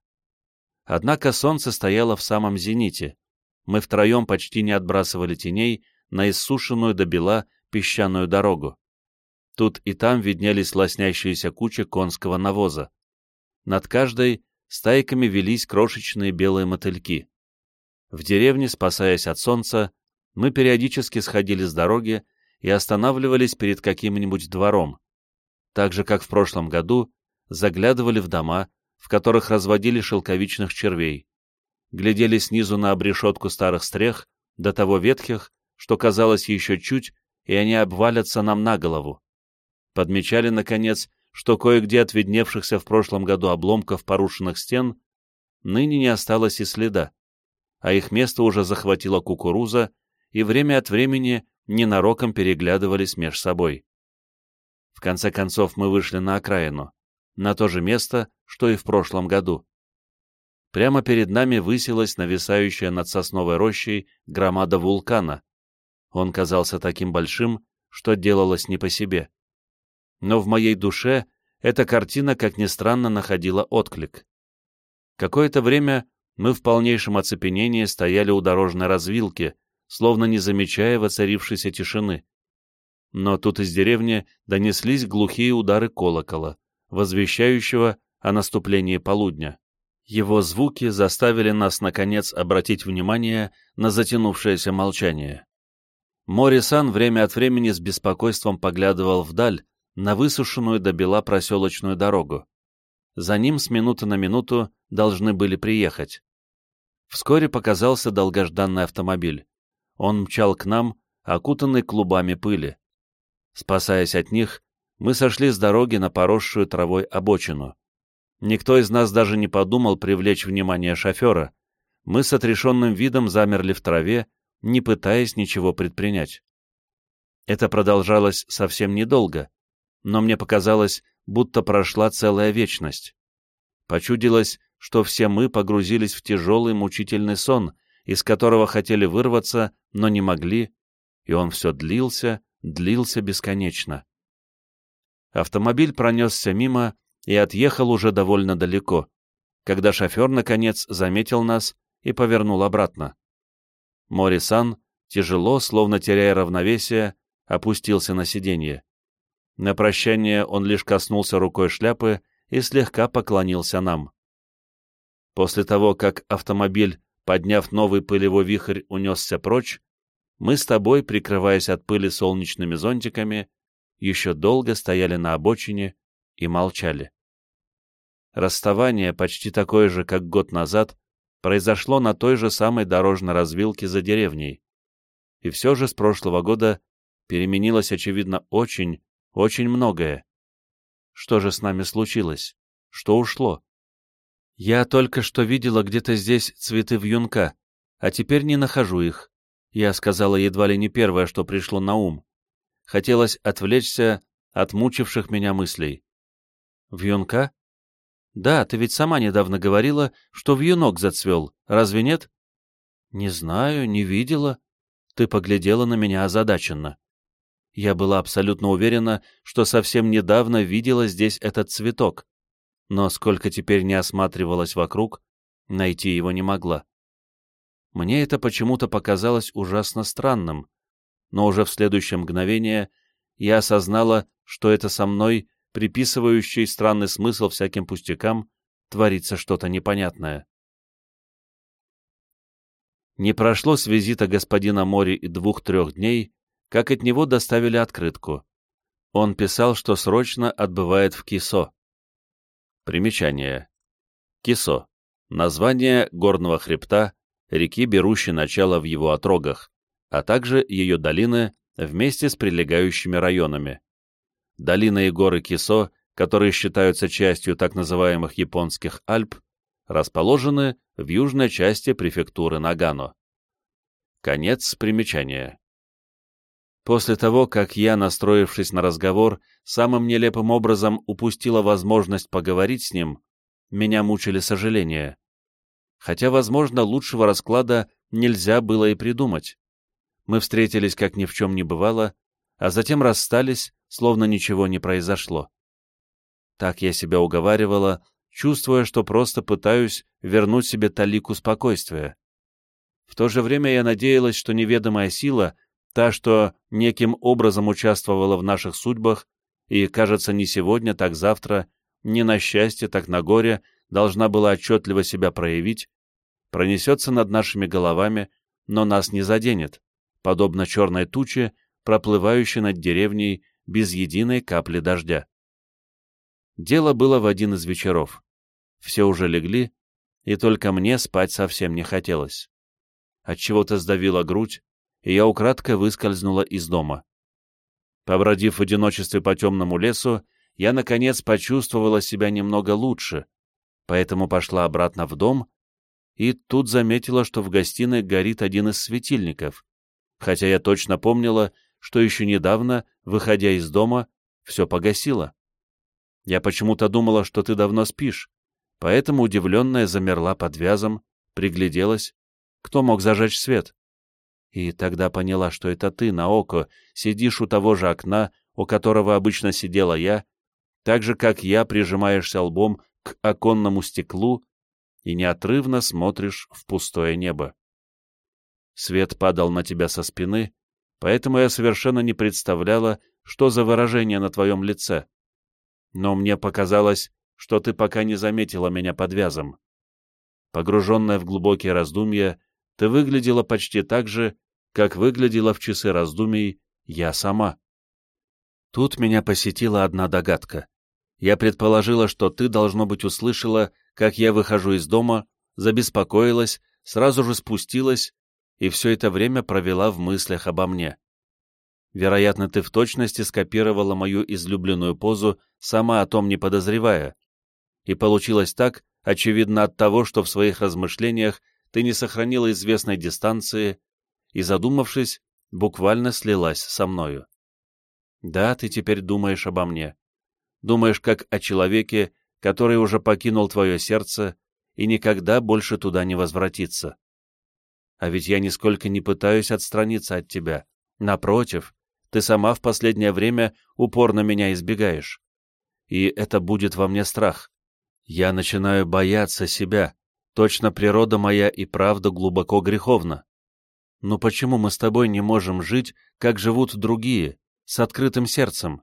Однако солнце стояло в самом зените. Мы втроем почти не отбрасывали теней на иссушенную до бела песчаную дорогу. Тут и там виднелись лоснящиеся кучи конского навоза. Над каждой стайками велись крошечные белые мотыльки. В деревне, спасаясь от солнца, мы периодически сходили с дороги и останавливались перед каким-нибудь двором. Так же, как в прошлом году, заглядывали в дома, в которых разводили шелковичных червей, глядели снизу на обрешетку старых стрех, до того ветхих, что казалось еще чуть, и они обвалятся нам на голову. Подмечали, наконец, что кое-где от видневшихся в прошлом году обломков порушенных стен ныне не осталось и следа, а их место уже захватила кукуруза, и время от времени ненароком переглядывались меж собой. Конце концов мы вышли на окраину, на то же место, что и в прошлом году. Прямо перед нами высилась нависающая над сосновой рощей громада вулкана. Он казался таким большим, что делалось не по себе но в моей душе эта картина, как ни странно, находила отклик. Какое-то время мы в полнейшем оцепенении стояли у дорожной развилки, словно не замечая воцарившейся тишины. Но тут из деревни донеслись глухие удары колокола, возвещающего о наступлении полудня. Его звуки заставили нас, наконец, обратить внимание на затянувшееся молчание. Мори-сан время от времени с беспокойством поглядывал вдаль, на высушенную до бела проселочную дорогу. За ним с минуты на минуту должны были приехать. Вскоре показался долгожданный автомобиль. Он мчал к нам, окутанный клубами пыли. Спасаясь от них, мы сошли с дороги на поросшую травой обочину. Никто из нас даже не подумал привлечь внимание шофера. Мы с отрешенным видом замерли в траве, не пытаясь ничего предпринять. Это продолжалось совсем недолго, но мне показалось, будто прошла целая вечность. Почудилось, что все мы погрузились в тяжелый мучительный сон, из которого хотели вырваться, но не могли, и он все длился, длился бесконечно. Автомобиль пронесся мимо и отъехал уже довольно далеко, когда шофер, наконец, заметил нас и повернул обратно. Мори-сан, тяжело, словно теряя равновесие, опустился на сиденье. На прощание он лишь коснулся рукой шляпы и слегка поклонился нам. После того, как автомобиль, подняв новый пылевой вихрь, унесся прочь, мы с тобой, прикрываясь от пыли солнечными зонтиками, еще долго стояли на обочине и молчали. Расставание, почти такое же, как год назад, произошло на той же самой дорожной развилке за деревней. И все же с прошлого года переменилось, очевидно, очень, очень многое. Что же с нами случилось? Что ушло? Я только что видела где-то здесь цветы вьюнка, а теперь не нахожу их. Я сказала едва ли не первое, что пришло на ум. Хотелось отвлечься от мучивших меня мыслей. Вьюнка? Да, ты ведь сама недавно говорила, что вьюнок зацвел, разве нет? Не знаю, не видела. Ты поглядела на меня озадаченно. Я была абсолютно уверена, что совсем недавно видела здесь этот цветок, но сколько теперь не осматривалась вокруг, найти его не могла. Мне это почему-то показалось ужасно странным, но уже в следующее мгновение я осознала, что это со мной, приписывающий странный смысл всяким пустякам, творится что-то непонятное. Не прошло с визита господина Мори и двух-трех дней, как от него доставили открытку. Он писал, что срочно отбывает в Кисо. Примечание. Кисо — название горного хребта, реки, берущей начало в его отрогах, а также ее долины вместе с прилегающими районами. Долина и горы Кисо, которые считаются частью так называемых японских Альп, расположены в южной части префектуры Нагано. Конец примечания. После того, как я, настроившись на разговор, самым нелепым образом упустила возможность поговорить с ним, меня мучили сожаления. Хотя, возможно, лучшего расклада нельзя было и придумать. Мы встретились, как ни в чем не бывало, а затем расстались, словно ничего не произошло. Так я себя уговаривала, чувствуя, что просто пытаюсь вернуть себе талику спокойствия. В то же время я надеялась, что неведомая сила, та, что неким образом участвовала в наших судьбах, и, кажется, не сегодня, так завтра, не на счастье, так на горе, должна была отчетливо себя проявить, пронесется над нашими головами, но нас не заденет, подобно черной туче, проплывающей над деревней без единой капли дождя. Дело было в один из вечеров. Все уже легли, и только мне спать совсем не хотелось. Отчего-то сдавила грудь, и я украдкой выскользнула из дома. Побродив в одиночестве по темному лесу, я, наконец, почувствовала себя немного лучше, поэтому пошла обратно в дом и тут заметила, что в гостиной горит один из светильников, хотя я точно помнила, что еще недавно, выходя из дома, все погасила. Я почему-то думала, что ты давно спишь, поэтому удивленная замерла под вязом, пригляделась, кто мог зажечь свет. И тогда поняла, что это ты, Наоко, сидишь у того же окна, у которого обычно сидела я, так же, как я, прижимаешься лбом к оконному стеклу и неотрывно смотришь в пустое небо. Свет падал на тебя со спины, поэтому я совершенно не представляла, что за выражение на твоем лице. Но мне показалось, что ты пока не заметила меня под вязом. Погруженная в глубокие раздумья, ты выглядела почти так же, как выглядела в часы раздумий я сама. Тут меня посетила одна догадка. Я предположила, что ты, должно быть, услышала, как я выхожу из дома, забеспокоилась, сразу же спустилась и все это время провела в мыслях обо мне. Вероятно, ты в точности скопировала мою излюбленную позу, сама о том не подозревая. И получилось так, очевидно, от того, что в своих размышлениях ты не сохранила известной дистанции и, задумавшись, буквально слилась со мною. Да, ты теперь думаешь обо мне. Думаешь как о человеке, который уже покинул твое сердце и никогда больше туда не возвратится. А ведь я нисколько не пытаюсь отстраниться от тебя. Напротив, ты сама в последнее время упорно меня избегаешь. И это будет во мне страх. Я начинаю бояться себя. Точно природа моя и правда глубоко греховна. Но почему мы с тобой не можем жить, как живут другие, с открытым сердцем?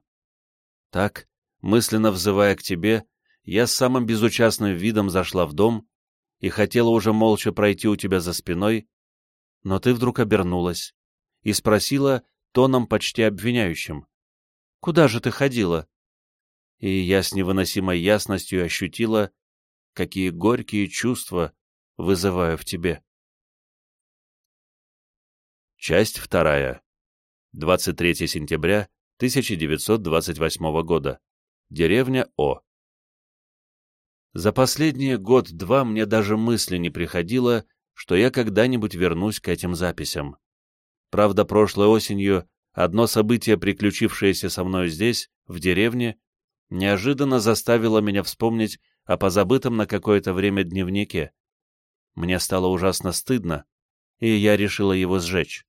Так, мысленно взывая к тебе, я с самым безучастным видом зашла в дом и хотела уже молча пройти у тебя за спиной, но ты вдруг обернулась и спросила тоном почти обвиняющим. «Куда же ты ходила?» И я с невыносимой ясностью ощутила, какие горькие чувства вызываю в тебе. Часть вторая. 23 сентября 1928 года. Деревня О. За последние год-два мне даже мысли не приходило, что я когда-нибудь вернусь к этим записям. Правда, прошлой осенью одно событие, приключившееся со мной здесь, в деревне, неожиданно заставило меня вспомнить о позабытом на какое-то время дневнике. Мне стало ужасно стыдно, и я решила его сжечь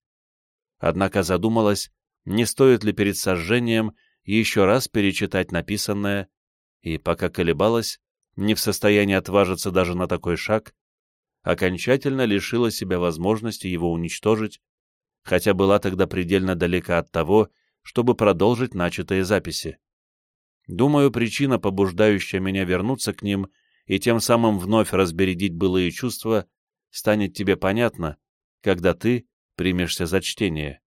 однако задумалась, не стоит ли перед сожжением еще раз перечитать написанное, и, пока колебалась, не в состоянии отважиться даже на такой шаг, окончательно лишила себя возможности его уничтожить, хотя была тогда предельно далека от того, чтобы продолжить начатые записи. Думаю, причина, побуждающая меня вернуться к ним и тем самым вновь разбередить былые чувства, станет тебе понятна, когда ты, примешься за чтение.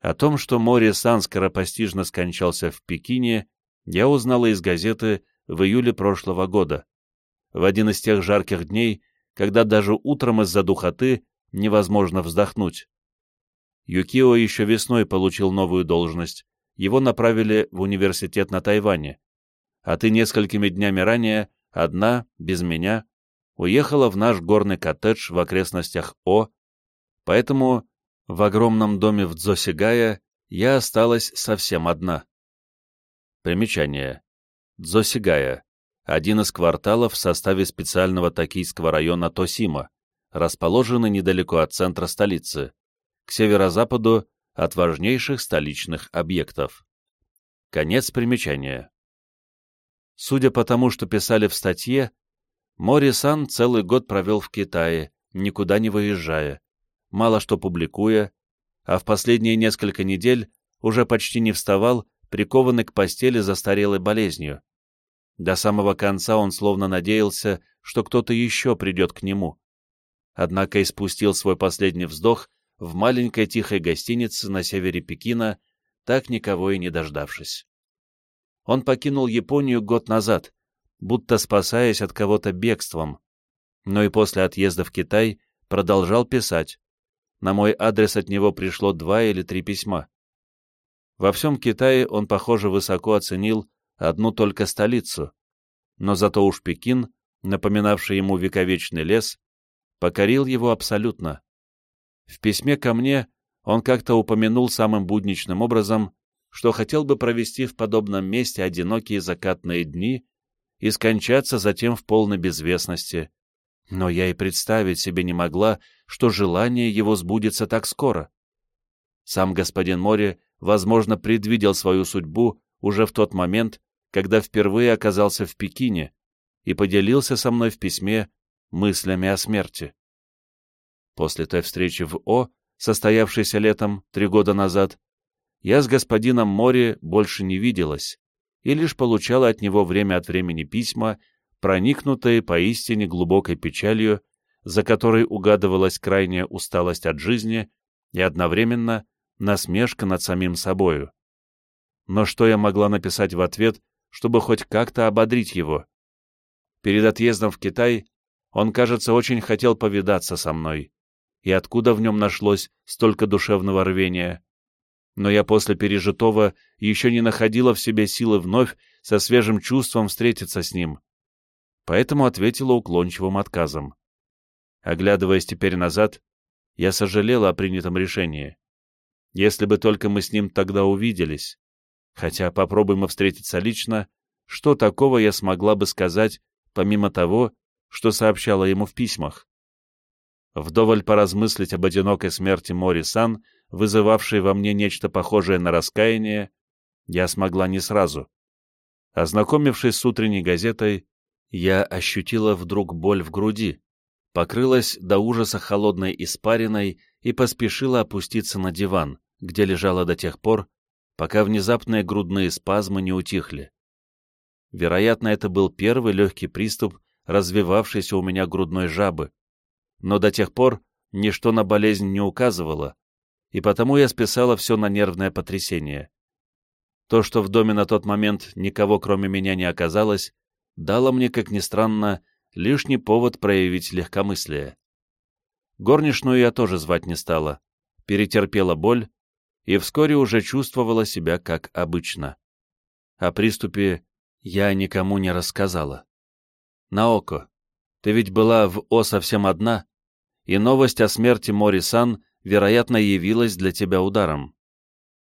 О том, что Мори Сан скоропостижно скончался в Пекине, я узнала из газеты в июле прошлого года, в один из тех жарких дней, когда даже утром из-за духоты невозможно вздохнуть. Юкио еще весной получил новую должность, его направили в университет на Тайване, а ты несколькими днями ранее, одна, без меня, уехала в наш горный коттедж в окрестностях О, поэтому в огромном доме в Дзосигая я осталась совсем одна. Примечание. Дзосигая — один из кварталов в составе специального токийского района Тосима, расположенный недалеко от центра столицы, к северо-западу от важнейших столичных объектов. Конец примечания. Судя по тому, что писали в статье, Мори-сан целый год провел в Китае, никуда не выезжая, мало что публикуя, а в последние несколько недель уже почти не вставал, прикованный к постели застарелой болезнью. До самого конца он словно надеялся, что кто-то еще придет к нему. Однако испустил свой последний вздох в маленькой тихой гостинице на севере Пекина, так никого и не дождавшись. Он покинул Японию год назад, будто спасаясь от кого-то бегством, но и после отъезда в Китай продолжал писать. На мой адрес от него пришло два или три письма. Во всем Китае он, похоже, высоко оценил одну только столицу, но зато уж Пекин, напоминавший ему вековечный лес, покорил его абсолютно. В письме ко мне он как-то упомянул самым будничным образом, что хотел бы провести в подобном месте одинокие закатные дни и скончаться затем в полной безвестности. Но я и представить себе не могла, что желание его сбудется так скоро. Сам господин Мори, возможно, предвидел свою судьбу уже в тот момент, когда впервые оказался в Пекине и поделился со мной в письме мыслями о смерти. После той встречи в О, состоявшейся летом три года назад, я с господином Мори больше не виделась и лишь получала от него время от времени письма, проникнутые поистине глубокой печалью, за которой угадывалась крайняя усталость от жизни и одновременно насмешка над самим собою. Но что я могла написать в ответ, чтобы хоть как-то ободрить его? Перед отъездом в Китай он, кажется, очень хотел повидаться со мной. И откуда в нем нашлось столько душевного рвения? но я после пережитого еще не находила в себе силы вновь со свежим чувством встретиться с ним. Поэтому ответила уклончивым отказом. Оглядываясь теперь назад, я сожалела о принятом решении. Если бы только мы с ним тогда увиделись. Хотя попробуем встретиться лично, что такого я смогла бы сказать, помимо того, что сообщала ему в письмах? Вдоволь поразмыслить об одинокой смерти Мори-сан — вызывавшей во мне нечто похожее на раскаяние, я смогла не сразу. Ознакомившись с утренней газетой, я ощутила вдруг боль в груди, покрылась до ужаса холодной испариной и поспешила опуститься на диван, где лежала до тех пор, пока внезапные грудные спазмы не утихли. Вероятно, это был первый легкий приступ развивавшейся у меня грудной жабы, но до тех пор ничто на болезнь не указывало, и потому я списала все на нервное потрясение. То, что в доме на тот момент никого кроме меня не оказалось, дало мне, как ни странно, лишний повод проявить легкомыслие. Горничную я тоже звать не стала, перетерпела боль и вскоре уже чувствовала себя как обычно. О приступе я никому не рассказала. Наоко, ты ведь была в О совсем одна, и новость о смерти Мори-сан вероятно, явилась для тебя ударом.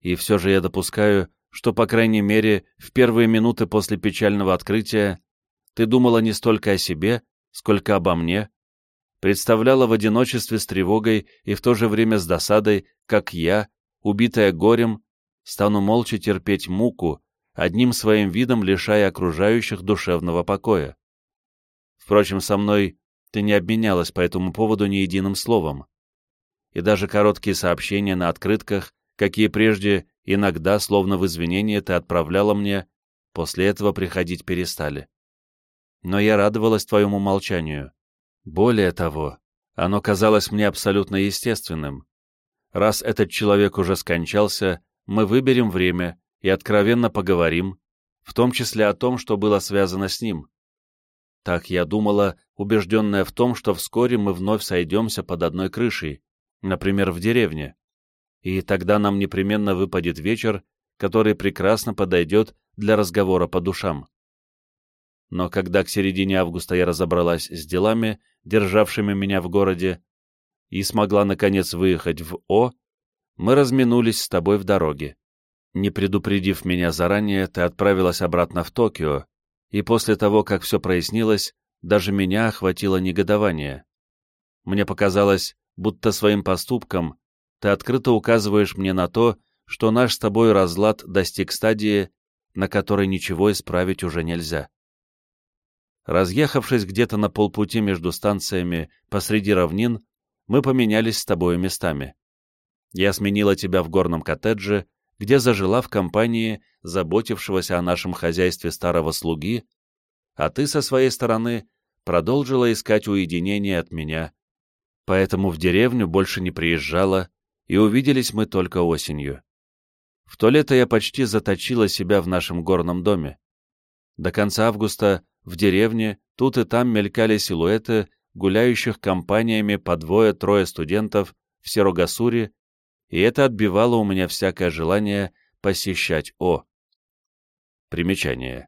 И все же я допускаю, что, по крайней мере, в первые минуты после печального открытия ты думала не столько о себе, сколько обо мне, представляла в одиночестве с тревогой и в то же время с досадой, как я, убитая горем, стану молча терпеть муку, одним своим видом лишая окружающих душевного покоя. Впрочем, со мной ты не обменялась по этому поводу ни единым словом и даже короткие сообщения на открытках, какие прежде иногда, словно в извинение, ты отправляла мне, после этого приходить перестали. Но я радовалась твоему молчанию. Более того, оно казалось мне абсолютно естественным. Раз этот человек уже скончался, мы выберем время и откровенно поговорим, в том числе о том, что было связано с ним. Так я думала, убежденная в том, что вскоре мы вновь сойдемся под одной крышей, например, в деревне. И тогда нам непременно выпадет вечер, который прекрасно подойдет для разговора по душам. Но когда к середине августа я разобралась с делами, державшими меня в городе, и смогла, наконец, выехать в О, мы разминулись с тобой в дороге. Не предупредив меня заранее, ты отправилась обратно в Токио, и после того, как все прояснилось, даже меня охватило негодование. Мне показалось, будто своим поступком ты открыто указываешь мне на то, что наш с тобой разлад достиг стадии, на которой ничего исправить уже нельзя. Разъехавшись где-то на полпути между станциями посреди равнин, мы поменялись с тобой местами. Я сменила тебя в горном коттедже, где зажила в компании заботившегося о нашем хозяйстве старого слуги, а ты со своей стороны продолжила искать уединение от меня, поэтому в деревню больше не приезжала, и увиделись мы только осенью. В то лето я почти заточила себя в нашем горном доме. До конца августа в деревне тут и там мелькали силуэты гуляющих компаниями по двое-трое студентов в Серогасуре и это отбивало у меня всякое желание посещать О. Примечание.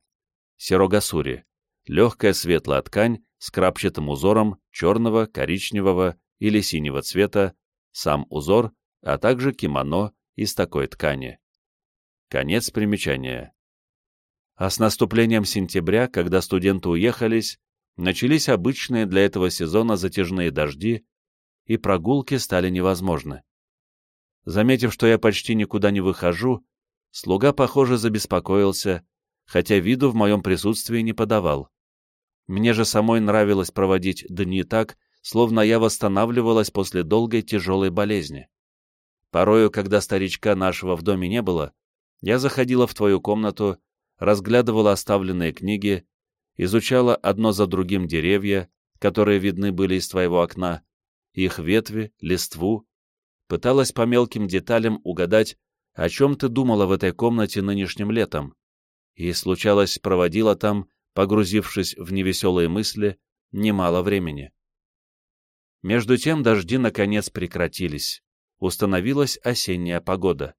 Сирогасури. Легкая светлая ткань с крапчатым узором черного, коричневого или синего цвета, сам узор, а также кимоно из такой ткани. Конец примечания. А с наступлением сентября, когда студенты уехались, начались обычные для этого сезона затяжные дожди, и прогулки стали невозможны. Заметив, что я почти никуда не выхожу, слуга, похоже, забеспокоился, хотя виду в моем присутствии не подавал. Мне же самой нравилось проводить дни так, словно я восстанавливалась после долгой тяжелой болезни. Порою, когда старичка нашего в доме не было, я заходила в твою комнату, разглядывала оставленные книги, изучала одно за другим деревья, которые видны были из твоего окна, их ветви, листву, пыталась по мелким деталям угадать, о чем ты думала в этой комнате нынешним летом, и, случалось, проводила там, погрузившись в невеселые мысли, немало времени. Между тем дожди наконец прекратились, установилась осенняя погода.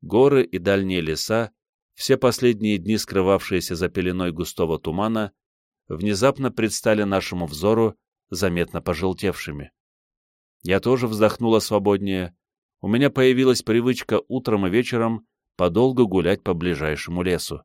Горы и дальние леса, все последние дни скрывавшиеся за пеленой густого тумана, внезапно предстали нашему взору заметно пожелтевшими. Я тоже вздохнула свободнее. У меня появилась привычка утром и вечером подолгу гулять по ближайшему лесу.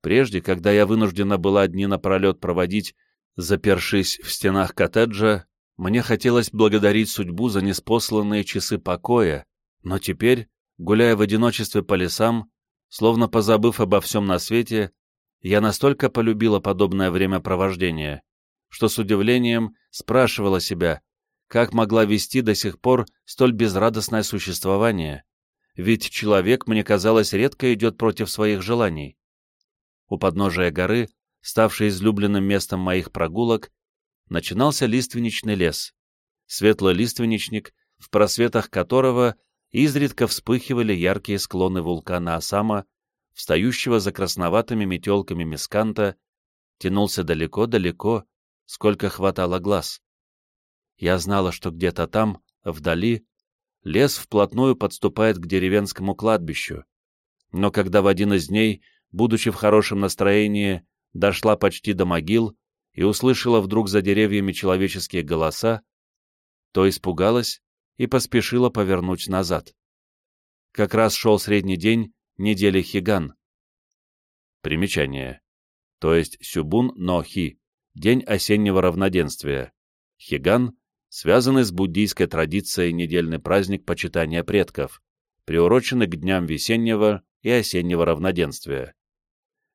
Прежде, когда я вынуждена была дни напролет проводить, запершись в стенах коттеджа, мне хотелось благодарить судьбу за неспосланные часы покоя, но теперь, гуляя в одиночестве по лесам, словно позабыв обо всем на свете, я настолько полюбила подобное времяпровождение, что с удивлением спрашивала себя, как могла вести до сих пор столь безрадостное существование? Ведь человек, мне казалось, редко идет против своих желаний. У подножия горы, ставшей излюбленным местом моих прогулок, начинался лиственничный лес. Светлый лиственничник, в просветах которого изредка вспыхивали яркие склоны вулкана Осама, встающего за красноватыми метелками Мисканта, тянулся далеко-далеко, сколько хватало глаз. Я знала, что где-то там, вдали, лес вплотную подступает к деревенскому кладбищу. Но когда в один из дней, будучи в хорошем настроении, дошла почти до могил и услышала вдруг за деревьями человеческие голоса, то испугалась и поспешила повернуть назад. Как раз шел средний день недели Хиган. Примечание. То есть Сюбун но Хи, день осеннего равноденствия. Хиган связанный с буддийской традицией недельный праздник почитания предков, приуроченный к дням весеннего и осеннего равноденствия.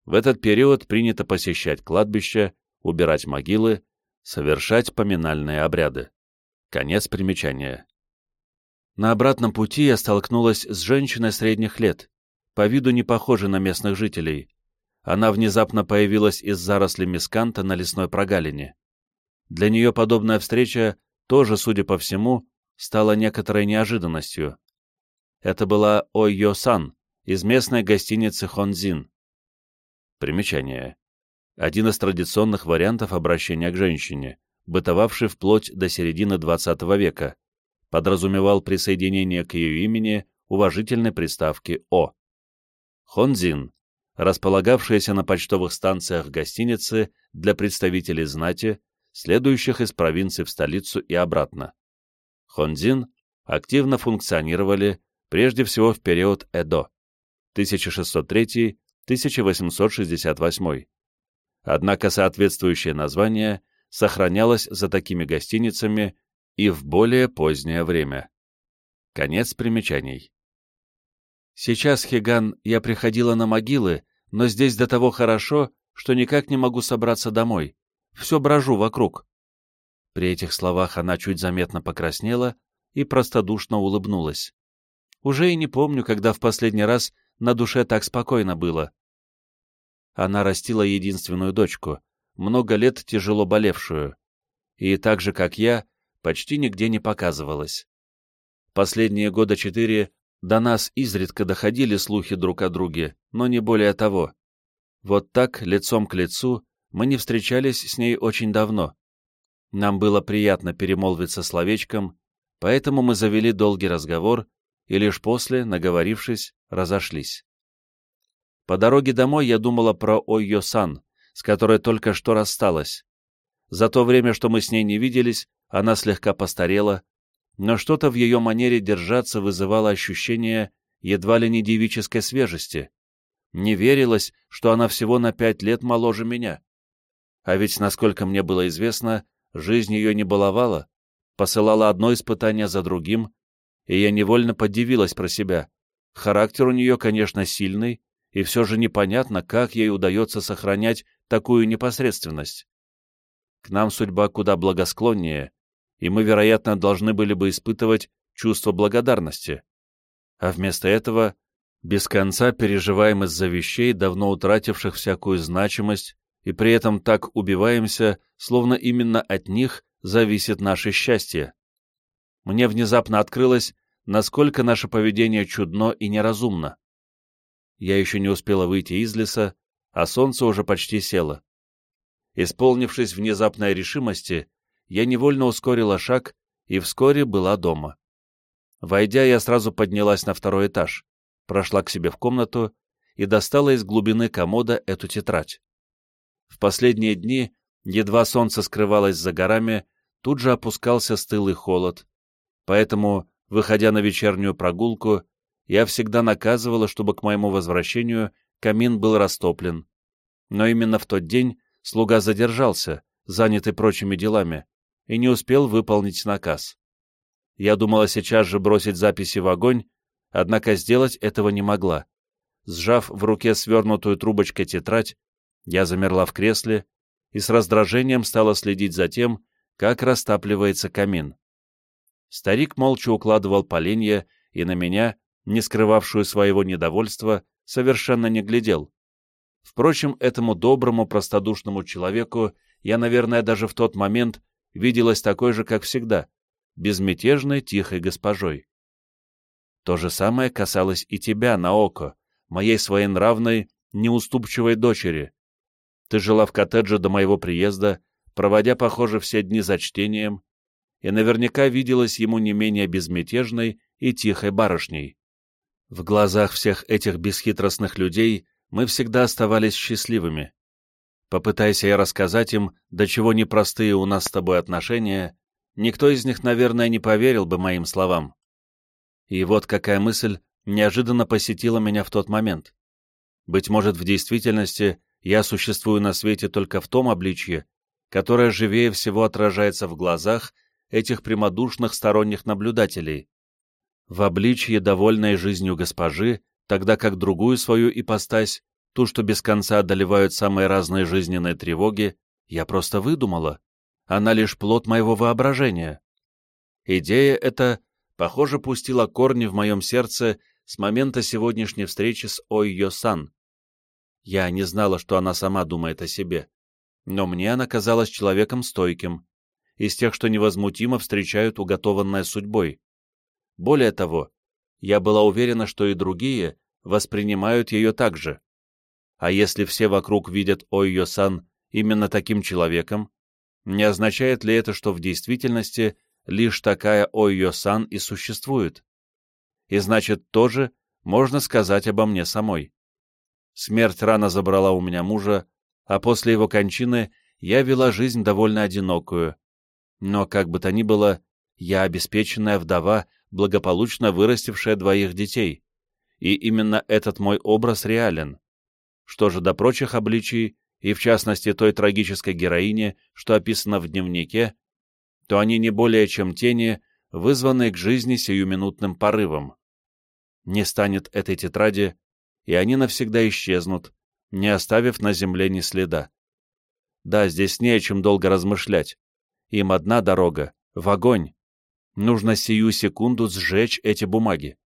В этот период принято посещать кладбища, убирать могилы, совершать поминальные обряды. Конец примечания. На обратном пути я столкнулась с женщиной средних лет, по виду не похожей на местных жителей. Она внезапно появилась из зарослей мисканта на лесной прогалине. Для нее подобная встреча тоже, судя по всему, стало некоторой неожиданностью. Это была Ойо-сан из местной гостиницы Хонзин. Примечание. один из традиционных вариантов обращения к женщине, бытовавший вплоть до середины XX века, подразумевал присоединение к ее имени уважительной приставки «о». Хонзин, располагавшаяся на почтовых станциях гостиницы для представителей знати, следующих из провинции в столицу и обратно. Хонзин активно функционировали прежде всего в период Эдо 1603-1868. Однако соответствующее название сохранялось за такими гостиницами и в более позднее время. Конец примечаний. Сейчас, Хиган, я приходила на могилы, но здесь до того хорошо, что никак не могу собраться домой. Все брожу вокруг. При этих словах она чуть заметно покраснела и простодушно улыбнулась. Уже и не помню, когда в последний раз на душе так спокойно было. Она растила единственную дочку, много лет тяжело болевшую, и так же, как я, почти нигде не показывалась. Последние года четыре до нас изредка доходили слухи друг о друге, но не более того. Вот так, лицом к лицу, мы не встречались с ней очень давно. Нам было приятно перемолвиться словечком, поэтому мы завели долгий разговор и лишь после, наговорившись, разошлись. По дороге домой я думала про Ойо-сан, с которой только что рассталась. За то время, что мы с ней не виделись, она слегка постарела, но что-то в ее манере держаться вызывало ощущение едва ли не девической свежести. Не верилось, что она всего на пять лет моложе меня. А ведь, насколько мне было известно, жизнь ее не баловала, посылала одно испытание за другим, и я невольно подивилась про себя. Характер у нее, конечно, сильный, и все же непонятно, как ей удается сохранять такую непосредственность. К нам судьба куда благосклоннее, и мы, вероятно, должны были бы испытывать чувство благодарности. А вместо этого без конца переживаем из-за вещей, давно утративших всякую значимость, и при этом так убиваемся, словно именно от них зависит наше счастье. Мне внезапно открылось, насколько наше поведение чудно и неразумно. Я еще не успела выйти из леса, а солнце уже почти село. Исполнившись внезапной решимости, я невольно ускорила шаг и вскоре была дома. Войдя, я сразу поднялась на второй этаж, прошла к себе в комнату и достала из глубины комода эту тетрадь. В последние дни, едва солнце скрывалось за горами, тут же опускался стылый холод, поэтому, выходя на вечернюю прогулку, я всегда наказывала, чтобы к моему возвращению камин был растоплен. Но именно в тот день слуга задержался, занятый прочими делами, и не успел выполнить наказ. Я думала сейчас же бросить записи в огонь, однако сделать этого не могла. Сжав в руке свернутую трубочкой тетрадь, я замерла в кресле и с раздражением стала следить за тем, как растапливается камин. Старик молча укладывал поленья и на меня, не скрывавшую своего недовольства, совершенно не глядел. Впрочем, этому доброму, простодушному человеку я, наверное, даже в тот момент виделась такой же, как всегда, безмятежной, тихой госпожой. То же самое касалось и тебя, Наоко, моей своенравной, неуступчивой дочери. Ты жила в коттедже до моего приезда, проводя, похоже, все дни за чтением, и наверняка виделась ему не менее безмятежной и тихой барышней. В глазах всех этих бесхитростных людей мы всегда оставались счастливыми. Попытайся я рассказать им, до чего непростые у нас с тобой отношения, никто из них, наверное, не поверил бы моим словам. И вот какая мысль неожиданно посетила меня в тот момент. Быть может, в действительности я существую на свете только в том обличье, которое живее всего отражается в глазах этих прямодушных сторонних наблюдателей. В обличье довольной жизнью госпожи, тогда как другую свою ипостась ту, что без конца одолевают самые разные жизненные тревоги, я просто выдумала. Она лишь плод моего воображения. Идея эта, похоже, пустила корни в моем сердце с момента сегодняшней встречи с Ойо-сан. Я не знала, что она сама думает о себе, но мне она казалась человеком стойким, из тех, что невозмутимо встречают уготованное судьбой. Более того, я была уверена, что и другие воспринимают ее так же. А если все вокруг видят Ойо-сан именно таким человеком, не означает ли это, что в действительности лишь такая Ойо-сан и существует? И значит, тоже можно сказать обо мне самой. Смерть рано забрала у меня мужа, а после его кончины я вела жизнь довольно одинокую. Но, как бы то ни было, я обеспеченная вдова, благополучно вырастившая двоих детей. И именно этот мой образ реален. Что же до прочих обличий, и в частности той трагической героини, что описано в дневнике, то они не более чем тени, вызванные к жизни сиюминутным порывом. Не станет этой тетради, и они навсегда исчезнут, не оставив на земле ни следа. Да, здесь не о чем долго размышлять. Им одна дорога — в огонь. Нужно сию секунду сжечь эти бумаги.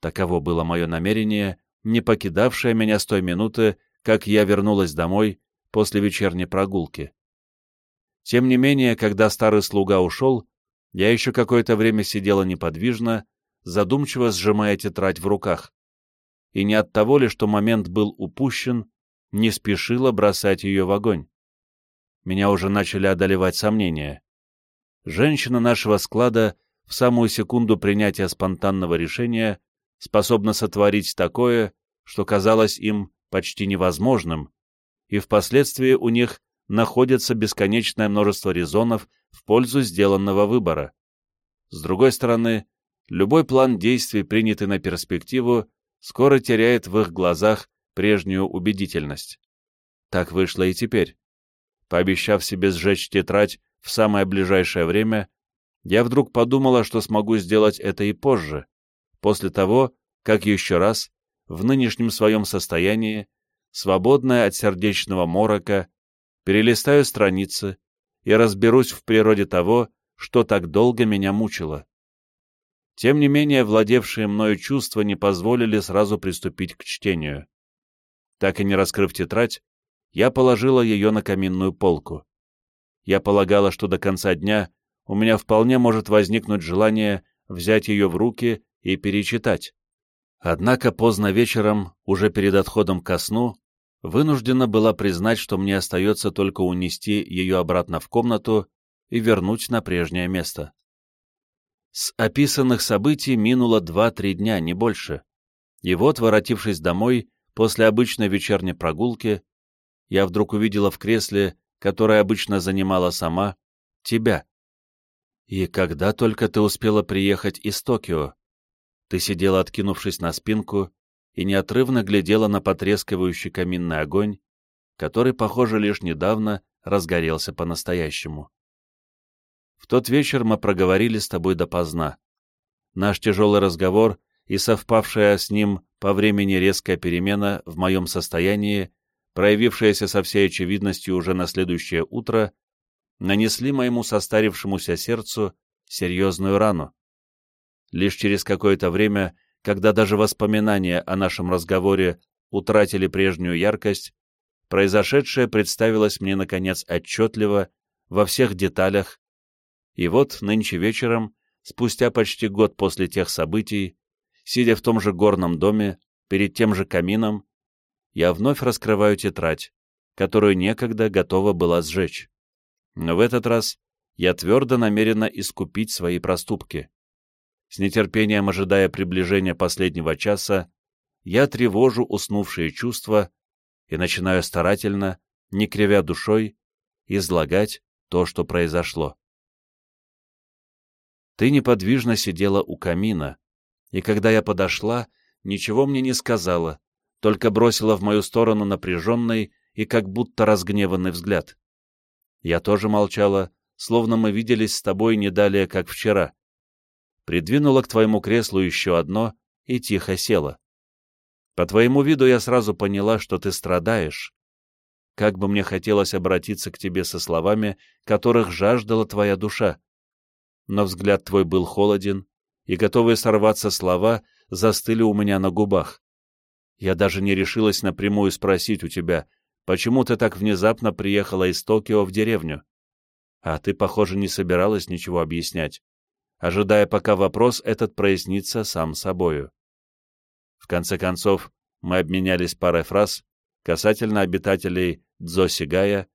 Таково было мое намерение, не покидавшая меня с той минуты, как я вернулась домой после вечерней прогулки. Тем не менее, когда старый слуга ушел, я еще какое-то время сидела неподвижно, задумчиво сжимая тетрадь в руках. И не от того ли, что момент был упущен, не спешила бросать ее в огонь. Меня уже начали одолевать сомнения. Женщина нашего склада в самую секунду принятия спонтанного решения способна сотворить такое, что казалось им почти невозможным, и впоследствии у них находится бесконечное множество резонов в пользу сделанного выбора. С другой стороны, любой план действий, принятый на перспективу, скоро теряет в их глазах прежнюю убедительность. Так вышло и теперь. Пообещав себе сжечь тетрадь в самое ближайшее время, я вдруг подумала, что смогу сделать это и позже, после того, как еще раз, в нынешнем своем состоянии, свободная от сердечного морока, перелистаю страницы и разберусь в природе того, что так долго меня мучило. Тем не менее, владевшие мною чувства не позволили сразу приступить к чтению. Так и не раскрыв тетрадь, я положила ее на каминную полку. Я полагала, что до конца дня у меня вполне может возникнуть желание взять ее в руки и перечитать. Однако поздно вечером, уже перед отходом ко сну, вынуждена была признать, что мне остается только унести ее обратно в комнату и вернуть на прежнее место. С описанных событий минуло два-три дня, не больше. И вот, воротившись домой, после обычной вечерней прогулки, я вдруг увидела в кресле, которое обычно занимала сама, тебя. И когда только ты успела приехать из Токио? Ты сидела, откинувшись на спинку, и неотрывно глядела на потрескивающий каминный огонь, который, похоже, лишь недавно разгорелся по-настоящему. В тот вечер мы проговорили с тобой допоздна. Наш тяжелый разговор и совпавшая с ним по времени резкая перемена в моем состоянии, проявившаяся со всей очевидностью уже на следующее утро, нанесли моему состарившемуся сердцу серьезную рану. Лишь через какое-то время, когда даже воспоминания о нашем разговоре утратили прежнюю яркость, произошедшее представилось мне, наконец, отчетливо, во всех деталях, и вот нынче вечером, спустя почти год после тех событий, сидя в том же горном доме, перед тем же камином, я вновь раскрываю тетрадь, которую некогда готова была сжечь. Но в этот раз я твердо намерена искупить свои проступки. С нетерпением ожидая приближения последнего часа, я тревожу уснувшие чувства и начинаю старательно, не кривя душой, излагать то, что произошло. Ты неподвижно сидела у камина, и когда я подошла, ничего мне не сказала, только бросила в мою сторону напряженный и как будто разгневанный взгляд. Я тоже молчала, словно мы виделись с тобой не далее, как вчера придвинула к твоему креслу еще одно и тихо села. По твоему виду я сразу поняла, что ты страдаешь. Как бы мне хотелось обратиться к тебе со словами, которых жаждала твоя душа. Но взгляд твой был холоден, и готовые сорваться слова застыли у меня на губах. Я даже не решилась напрямую спросить у тебя, почему ты так внезапно приехала из Токио в деревню. А ты, похоже, не собиралась ничего объяснять ожидая, пока вопрос этот прояснится сам собою. В конце концов, мы обменялись парой фраз, касательно обитателей Дзосигая,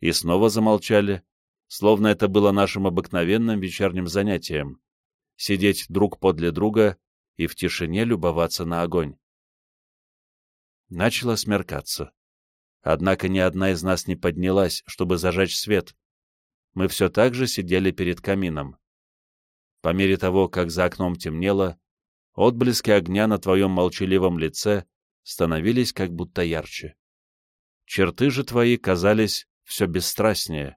и снова замолчали, словно это было нашим обыкновенным вечерним занятием — сидеть друг подле друга и в тишине любоваться на огонь. Начало смеркаться. Однако ни одна из нас не поднялась, чтобы зажечь свет. Мы все так же сидели перед камином. По мере того, как за окном темнело, отблески огня на твоем молчаливом лице становились как будто ярче. Черты же твои казались все бесстрастнее.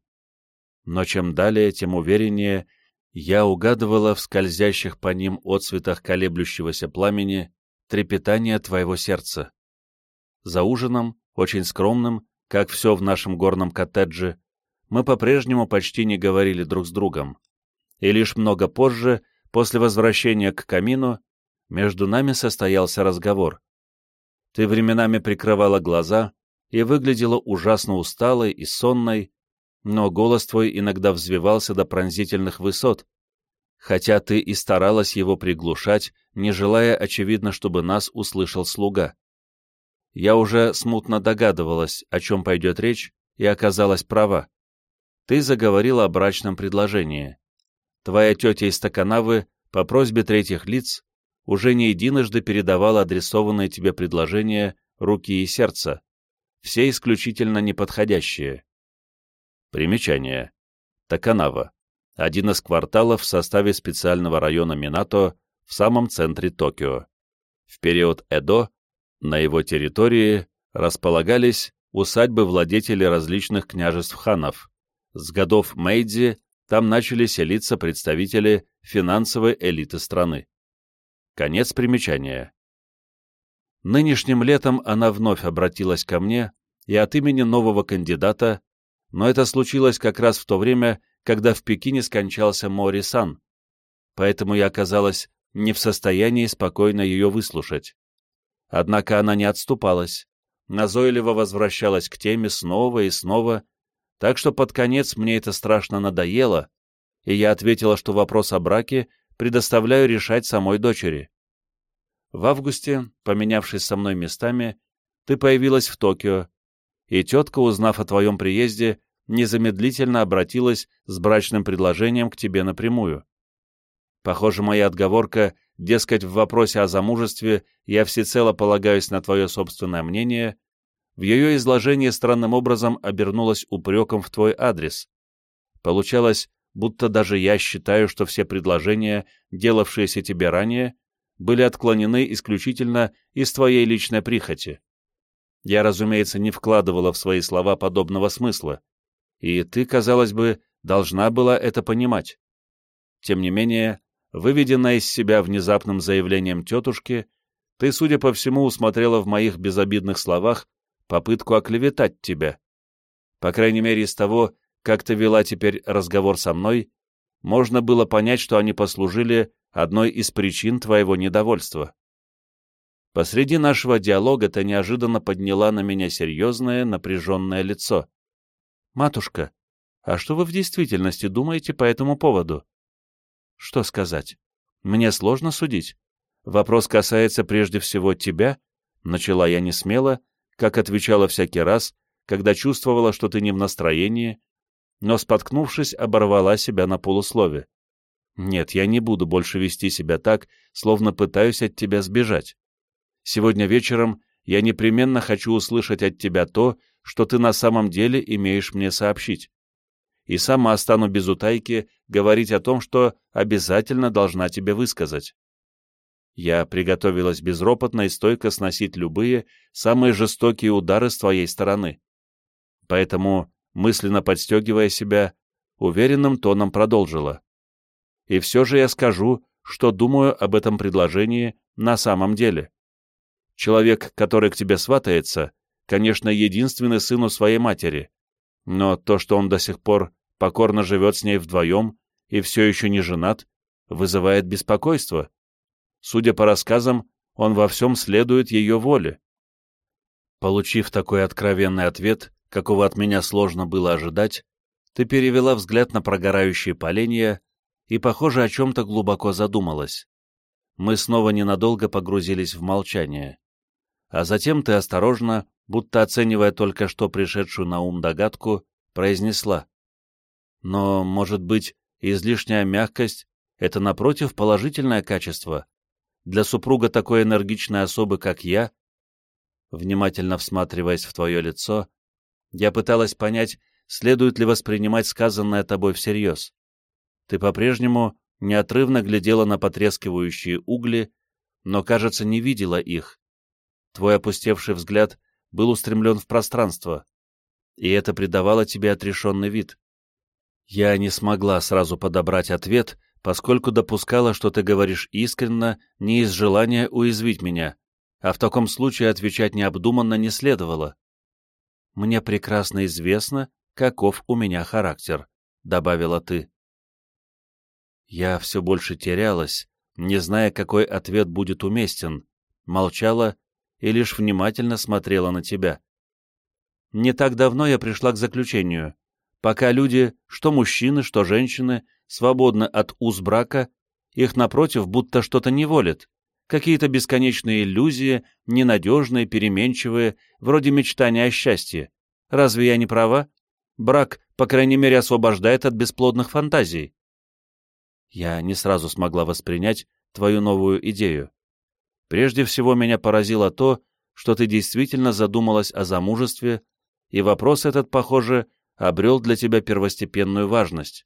Но чем далее, тем увереннее я угадывала в скользящих по ним отцветах колеблющегося пламени трепетание твоего сердца. За ужином, очень скромным, как все в нашем горном коттедже, мы по-прежнему почти не говорили друг с другом. И лишь много позже, после возвращения к камину, между нами состоялся разговор. Ты временами прикрывала глаза и выглядела ужасно усталой и сонной, но голос твой иногда взвивался до пронзительных высот, хотя ты и старалась его приглушать, не желая, очевидно, чтобы нас услышал слуга. Я уже смутно догадывалась, о чем пойдет речь, и оказалась права. Ты заговорила о брачном предложении. Твоя тетя из Токанавы по просьбе третьих лиц уже не единожды передавала адресованные тебе предложения руки и сердца, все исключительно неподходящие. Примечание. Таканава. Один из кварталов в составе специального района Минато в самом центре Токио. В период Эдо на его территории располагались усадьбы владетелей различных княжеств ханов. С годов Мэйдзи там начали селиться представители финансовой элиты страны. Конец примечания. Нынешним летом она вновь обратилась ко мне и от имени нового кандидата но это случилось как раз в то время, когда в Пекине скончался Мори Сан, поэтому я оказалась не в состоянии спокойно ее выслушать. Однако она не отступалась, назойливо возвращалась к теме снова и снова, так что под конец мне это страшно надоело, и я ответила, что вопрос о браке предоставляю решать самой дочери. В августе, поменявшись со мной местами, ты появилась в Токио, и тетка, узнав о твоем приезде, незамедлительно обратилась с брачным предложением к тебе напрямую. Похоже, моя отговорка, дескать, в вопросе о замужестве я всецело полагаюсь на твое собственное мнение, в ее изложении странным образом обернулась упреком в твой адрес. Получалось, будто даже я считаю, что все предложения, делавшиеся тебе ранее, были отклонены исключительно из твоей личной прихоти. Я, разумеется, не вкладывала в свои слова подобного смысла, и ты, казалось бы, должна была это понимать. Тем не менее, выведенная из себя внезапным заявлением тетушки, ты, судя по всему, усмотрела в моих безобидных словах попытку оклеветать тебя. По крайней мере, из того, как ты вела теперь разговор со мной, можно было понять, что они послужили одной из причин твоего недовольства. Посреди нашего диалога ты неожиданно подняла на меня серьезное, напряженное лицо. «Матушка, а что вы в действительности думаете по этому поводу?» «Что сказать? Мне сложно судить. Вопрос касается прежде всего тебя», — начала я не смело, как отвечала всякий раз, когда чувствовала, что ты не в настроении, но, споткнувшись, оборвала себя на полуслове. «Нет, я не буду больше вести себя так, словно пытаюсь от тебя сбежать. Сегодня вечером я непременно хочу услышать от тебя то, что ты на самом деле имеешь мне сообщить. И сама стану без утайки говорить о том, что обязательно должна тебе высказать. Я приготовилась безропотно и стойко сносить любые, самые жестокие удары с твоей стороны. Поэтому, мысленно подстегивая себя, уверенным тоном продолжила. И все же я скажу, что думаю об этом предложении на самом деле. Человек, который к тебе сватается, конечно, единственный сын у своей матери, но то, что он до сих пор покорно живет с ней вдвоем и все еще не женат, вызывает беспокойство. Судя по рассказам, он во всем следует ее воле. Получив такой откровенный ответ, какого от меня сложно было ожидать, ты перевела взгляд на прогорающие поленья и, похоже, о чем-то глубоко задумалась. Мы снова ненадолго погрузились в молчание а затем ты осторожно, будто оценивая только что пришедшую на ум догадку, произнесла. Но, может быть, излишняя мягкость — это, напротив, положительное качество. Для супруга такой энергичной особы, как я, внимательно всматриваясь в твое лицо, я пыталась понять, следует ли воспринимать сказанное тобой всерьез. Ты по-прежнему неотрывно глядела на потрескивающие угли, но, кажется, не видела их. Твой опустевший взгляд был устремлен в пространство, и это придавало тебе отрешенный вид. Я не смогла сразу подобрать ответ, поскольку допускала, что ты говоришь искренно, не из желания уязвить меня, а в таком случае отвечать необдуманно не следовало. «Мне прекрасно известно, каков у меня характер», — добавила ты. Я все больше терялась, не зная, какой ответ будет уместен, молчала и лишь внимательно смотрела на тебя. Не так давно я пришла к заключению. Пока люди, что мужчины, что женщины, свободны от уз брака, их, напротив, будто что-то неволит. Какие-то бесконечные иллюзии, ненадежные, переменчивые, вроде мечтания о счастье. Разве я не права? Брак, по крайней мере, освобождает от бесплодных фантазий. Я не сразу смогла воспринять твою новую идею. Прежде всего меня поразило то, что ты действительно задумалась о замужестве, и вопрос этот, похоже, обрел для тебя первостепенную важность.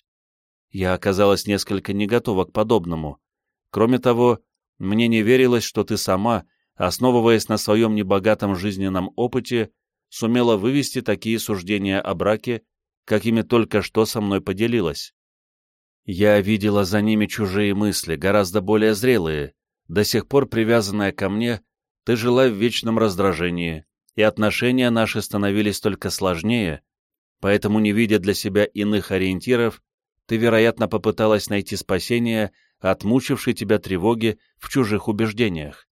Я оказалась несколько не готова к подобному. Кроме того, мне не верилось, что ты сама, основываясь на своем небогатом жизненном опыте, сумела вывести такие суждения о браке, какими только что со мной поделилась. Я видела за ними чужие мысли, гораздо более зрелые. До сих пор привязанная ко мне, ты жила в вечном раздражении, и отношения наши становились только сложнее, поэтому, не видя для себя иных ориентиров, ты, вероятно, попыталась найти спасение от мучившей тебя тревоги в чужих убеждениях.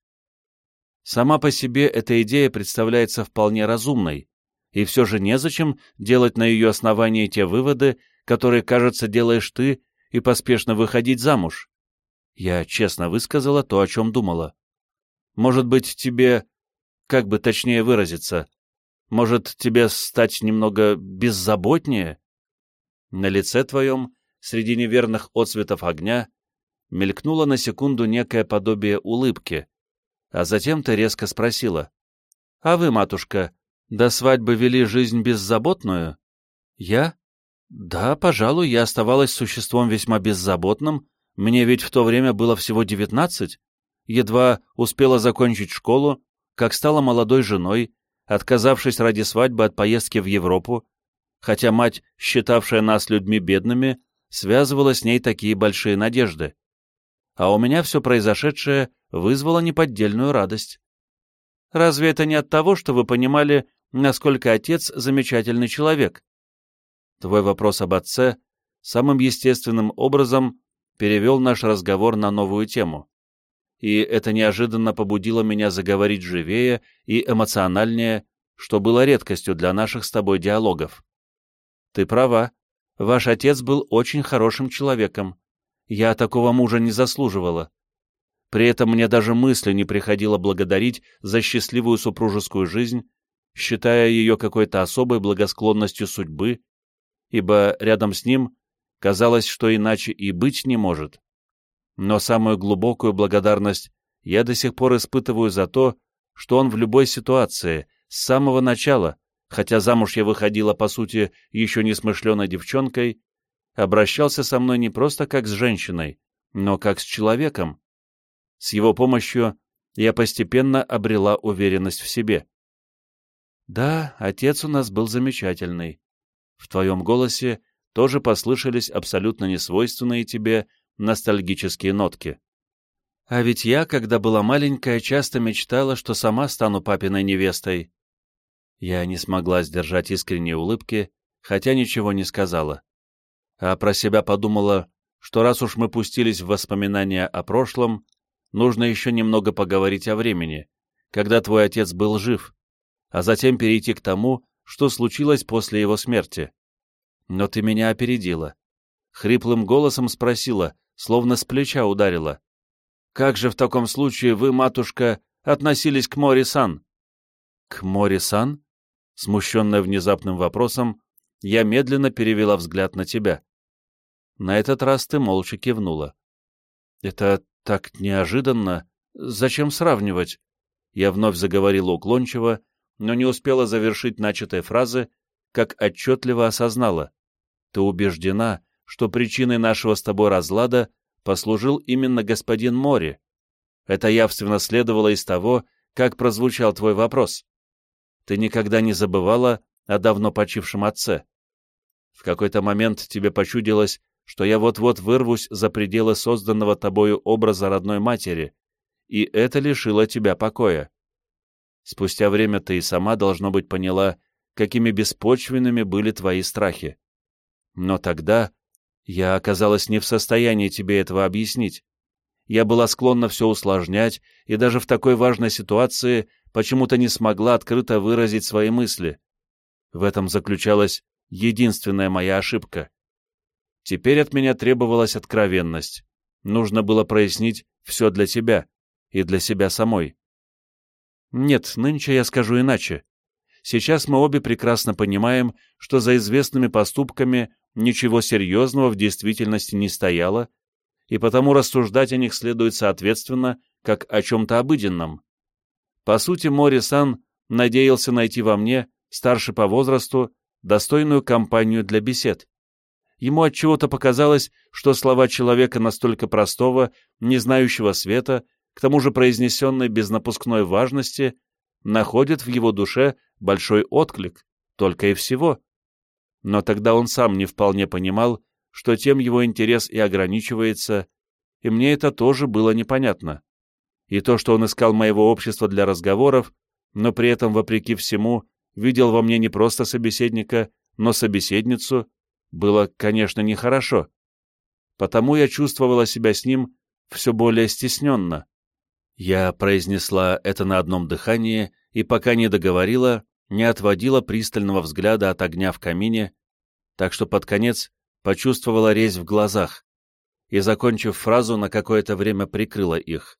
Сама по себе эта идея представляется вполне разумной, и все же незачем делать на ее основании те выводы, которые, кажется, делаешь ты, и поспешно выходить замуж. Я честно высказала то, о чем думала. Может быть, тебе, как бы точнее выразиться, может, тебе стать немного беззаботнее? На лице твоем среди неверных отцветов огня, мелькнуло на секунду некое подобие улыбки, а затем ты резко спросила. — А вы, матушка, до свадьбы вели жизнь беззаботную? — Я? — Да, пожалуй, я оставалась существом весьма беззаботным, мне ведь в то время было всего девятнадцать, едва успела закончить школу, как стала молодой женой, отказавшись ради свадьбы от поездки в Европу, хотя мать, считавшая нас людьми бедными, связывала с ней такие большие надежды. А у меня все произошедшее вызвало неподдельную радость. Разве это не от того, что вы понимали, насколько отец замечательный человек? Твой вопрос об отце самым естественным образом перевел наш разговор на новую тему. И это неожиданно побудило меня заговорить живее и эмоциональнее, что было редкостью для наших с тобой диалогов. Ты права, Ваш отец был очень хорошим человеком. Я такого мужа не заслуживала. При этом мне даже мысли не приходило благодарить за счастливую супружескую жизнь, считая ее какой-то особой благосклонностью судьбы, ибо рядом с ним казалось, что иначе и быть не может. Но самую глубокую благодарность я до сих пор испытываю за то, что он в любой ситуации, с самого начала, хотя замуж я выходила, по сути, еще не смышленой девчонкой, обращался со мной не просто как с женщиной, но как с человеком. С его помощью я постепенно обрела уверенность в себе. Да, отец у нас был замечательный. В твоем голосе тоже послышались абсолютно несвойственные тебе ностальгические нотки. А ведь я, когда была маленькая, часто мечтала, что сама стану папиной невестой. Я не смогла сдержать искренней улыбки, хотя ничего не сказала. А про себя подумала, что раз уж мы пустились в воспоминания о прошлом, нужно еще немного поговорить о времени, когда твой отец был жив, а затем перейти к тому, что случилось после его смерти. Но ты меня опередила. Хриплым голосом спросила, словно с плеча ударила. «Как же в таком случае вы, матушка, относились к Мори-сан?» К Мори-сан? Смущенная внезапным вопросом, я медленно перевела взгляд на тебя. На этот раз ты молча кивнула. Это так неожиданно. Зачем сравнивать? Я вновь заговорила уклончиво, но не успела завершить начатой фразы, как отчетливо осознала. Ты убеждена, что причиной нашего с тобой разлада послужил именно господин Мори. Это явственно следовало из того, как прозвучал твой вопрос. Ты никогда не забывала о давно почившем отце. В какой-то момент тебе почудилось, что я вот-вот вырвусь за пределы созданного тобою образа родной матери, и это лишило тебя покоя. Спустя время ты и сама, должно быть, поняла, какими беспочвенными были твои страхи. Но тогда я оказалась не в состоянии тебе этого объяснить. Я была склонна все усложнять, и даже в такой важной ситуации почему-то не смогла открыто выразить свои мысли. В этом заключалась единственная моя ошибка. Теперь от меня требовалась откровенность. Нужно было прояснить все для тебя и для себя самой. Нет, нынче я скажу иначе. Сейчас мы обе прекрасно понимаем, что за известными поступками ничего серьезного в действительности не стояло, и потому рассуждать о них следует соответственно, как о чем-то обыденном. По сути, Мори-сан надеялся найти во мне, старше по возрасту, достойную компанию для бесед. Ему отчего-то показалось, что слова человека настолько простого, не знающего света, к тому же произнесенной без напускной важности, находят в его душе большой отклик, только и всего. Но тогда он сам не вполне понимал, что тем его интерес и ограничивается, и мне это тоже было непонятно. И то, что он искал моего общества для разговоров, но при этом, вопреки всему, видел во мне не просто собеседника, но собеседницу, было, конечно, нехорошо. Потому я чувствовала себя с ним все более стесненно. Я произнесла это на одном дыхании и, пока не договорила, не отводила пристального взгляда от огня в камине, так что под конец почувствовала резь в глазах и, закончив фразу, на какое-то время прикрыла их.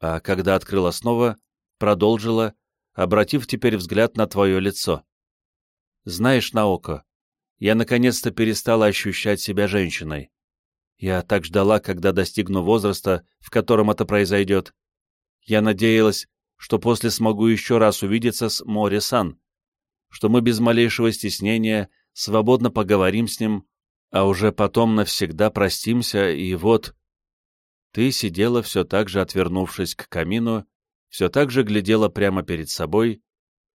А когда открыла снова, продолжила, обратив теперь взгляд на твое лицо. «Знаешь, Наоко, я наконец-то перестала ощущать себя женщиной. Я так ждала, когда достигну возраста, в котором это произойдет. Я надеялась, что после смогу еще раз увидеться с Мори-сан, что мы без малейшего стеснения свободно поговорим с ним, а уже потом навсегда простимся, и вот... Ты сидела все так же, отвернувшись к камину, все так же глядела прямо перед собой,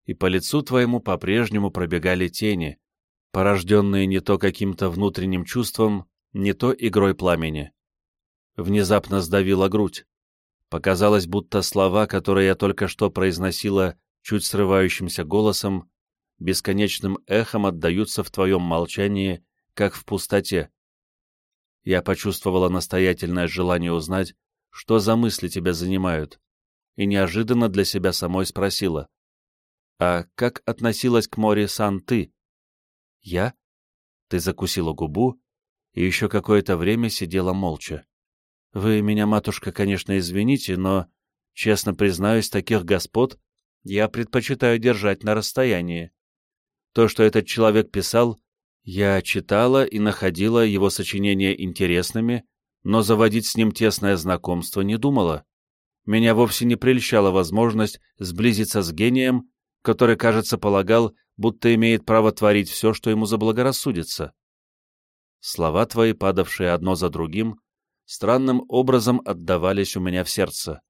и по лицу твоему по-прежнему пробегали тени, порожденные не то каким-то внутренним чувством, не то игрой пламени. Внезапно сдавила грудь. Показалось, будто слова, которые я только что произносила чуть срывающимся голосом, бесконечным эхом отдаются в твоем молчании, как в пустоте. Я почувствовала настоятельное желание узнать, что за мысли тебя занимают, и неожиданно для себя самой спросила. «А как относилась к Мори-сан ты?» «Я?» Ты закусила губу и еще какое-то время сидела молча. «Вы меня, матушка, конечно, извините, но, честно признаюсь, таких господ я предпочитаю держать на расстоянии. То, что этот человек писал, я читала и находила его сочинения интересными, но заводить с ним тесное знакомство не думала меня вовсе не прельщала возможность сблизиться с гением, который, кажется, полагал, будто имеет право творить все, что ему заблагорассудится. Слова твои, падавшие одно за другим, странным образом отдавались у меня в сердце.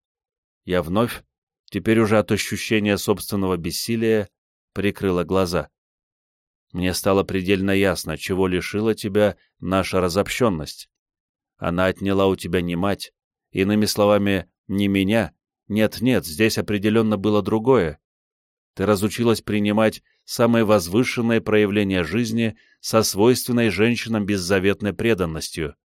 Я вновь, теперь уже от ощущения собственного бессилия, прикрыла глаза. Мне стало предельно ясно, чего лишила тебя наша разобщенность. Она отняла у тебя не мать, иными словами, не меня. Нет-нет, здесь определенно было другое. Ты разучилась принимать самые возвышенные проявления жизни со свойственной женщинам беззаветной преданностью.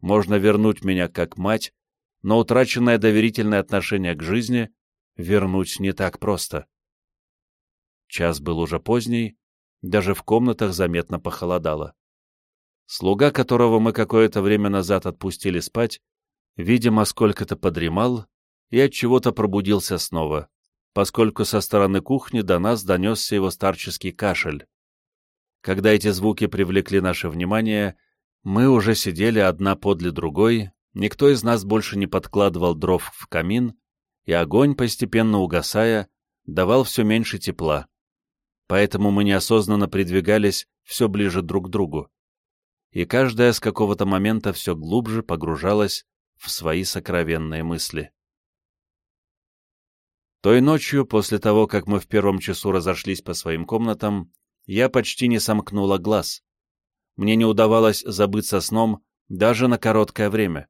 Можно вернуть меня как мать, но утраченное доверительное отношение к жизни вернуть не так просто. Час был уже поздний, даже в комнатах заметно похолодало. Слуга, которого мы какое-то время назад отпустили спать, видимо, сколько-то подремал и от чего-то пробудился снова. поскольку со стороны кухни до нас донесся его старческий кашель. Когда эти звуки привлекли наше внимание, мы уже сидели одна подле другой, никто из нас больше не подкладывал дров в камин, и огонь, постепенно угасая, давал все меньше тепла. Поэтому мы неосознанно придвигались все ближе друг к другу. И каждая с какого-то момента все глубже погружалась в свои сокровенные мысли. Той ночью, после того, как мы в первом часу разошлись по своим комнатам, я почти не сомкнула глаз. Мне не удавалось забыться сном даже на короткое время.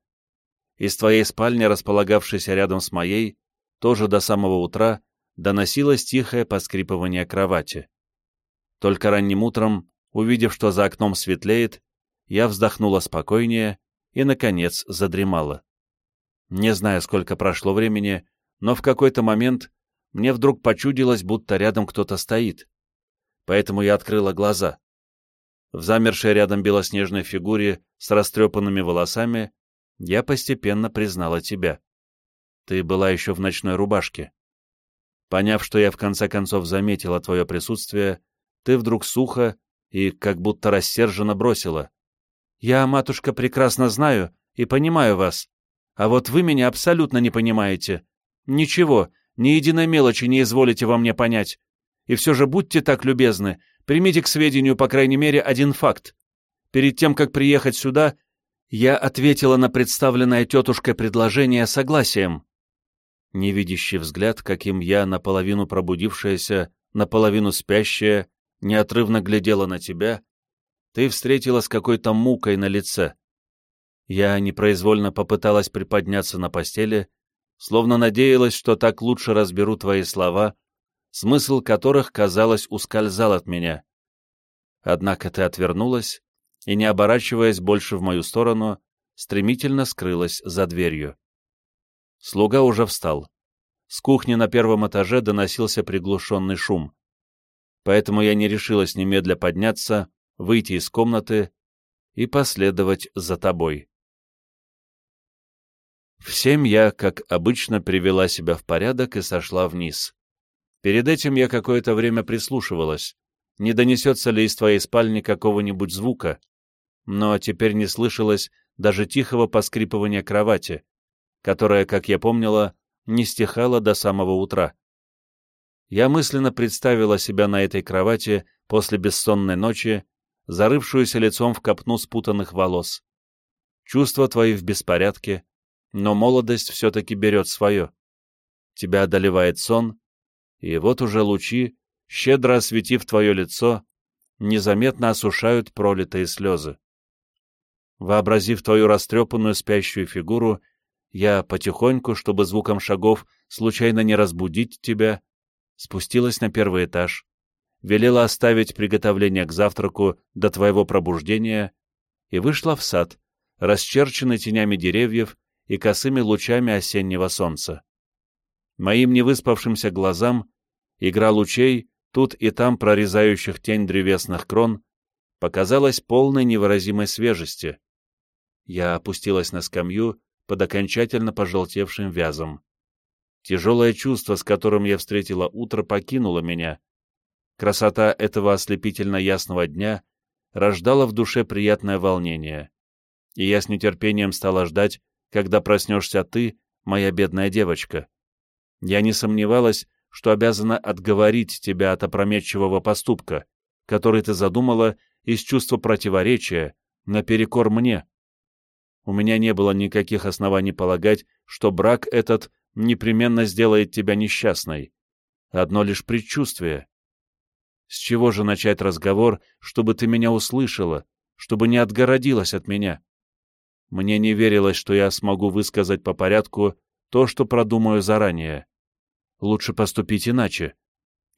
Из твоей спальни, располагавшейся рядом с моей, тоже до самого утра, доносилось тихое поскрипывание кровати. Только ранним утром, увидев, что за окном светлеет, я вздохнула спокойнее и, наконец, задремала. Не знаю, сколько прошло времени, но в какой-то момент мне вдруг почудилось, будто рядом кто-то стоит поэтому я открыла глаза. В замершей рядом белоснежной фигуре с растрепанными волосами я постепенно признала тебя. Ты была еще в ночной рубашке. Поняв, что я в конце концов заметила твое присутствие, ты вдруг сухо и как будто рассерженно бросила. «Я, матушка, прекрасно знаю и понимаю вас, а вот вы меня абсолютно не понимаете. Ничего, ни единой мелочи не изволите во мне понять. И все же будьте так любезны, примите к сведению, по крайней мере, один факт. Перед тем, как приехать сюда, я ответила на представленное тетушкой предложение согласием. Невидящий взгляд, каким я, наполовину пробудившаяся, наполовину спящая, неотрывно глядела на тебя, ты встретила с какой-то мукой на лице. Я непроизвольно попыталась приподняться на постели, словно надеялась, что так лучше разберу твои слова — смысл которых, казалось, ускользал от меня. Однако ты отвернулась и, не оборачиваясь больше в мою сторону, стремительно скрылась за дверью. Слуга уже встал. С кухни на первом этаже доносился приглушенный шум. Поэтому я не решилась немедля подняться, выйти из комнаты и последовать за тобой. В семь я, как обычно, привела себя в порядок и сошла вниз. Перед этим я какое-то время прислушивалась, не донесется ли из твоей спальни какого-нибудь звука, но теперь не слышалось даже тихого поскрипывания кровати, которая, как я помнила, не стихала до самого утра. Я мысленно представила себя на этой кровати после бессонной ночи, зарывшуюся лицом в копну спутанных волос. Чувства твои в беспорядке, но молодость все-таки берет свое. Тебя одолевает сон, и вот уже лучи, щедро осветив твое лицо, незаметно осушают пролитые слезы. Вообразив твою растрепанную спящую фигуру, я потихоньку, чтобы звуком шагов случайно не разбудить тебя, спустилась на первый этаж, велела оставить приготовление к завтраку до твоего пробуждения и вышла в сад, расчерченный тенями деревьев и косыми лучами осеннего солнца. Моим невыспавшимся глазам игра лучей, тут и там прорезающих тень древесных крон, показалась полной невыразимой свежести. Я опустилась на скамью под окончательно пожелтевшим вязом. Тяжелое чувство, с которым я встретила утро, покинуло меня. Красота этого ослепительно ясного дня рождала в душе приятное волнение. И я с нетерпением стала ждать, когда проснешься ты, моя бедная девочка. Я не сомневалась, что обязана отговорить тебя от опрометчивого поступка, который ты задумала из чувства противоречия, наперекор мне. У меня не было никаких оснований полагать, что брак этот непременно сделает тебя несчастной. Одно лишь предчувствие. С чего же начать разговор, чтобы ты меня услышала, чтобы не отгородилась от меня? Мне не верилось, что я смогу высказать по порядку то, что продумаю заранее. Лучше поступить иначе.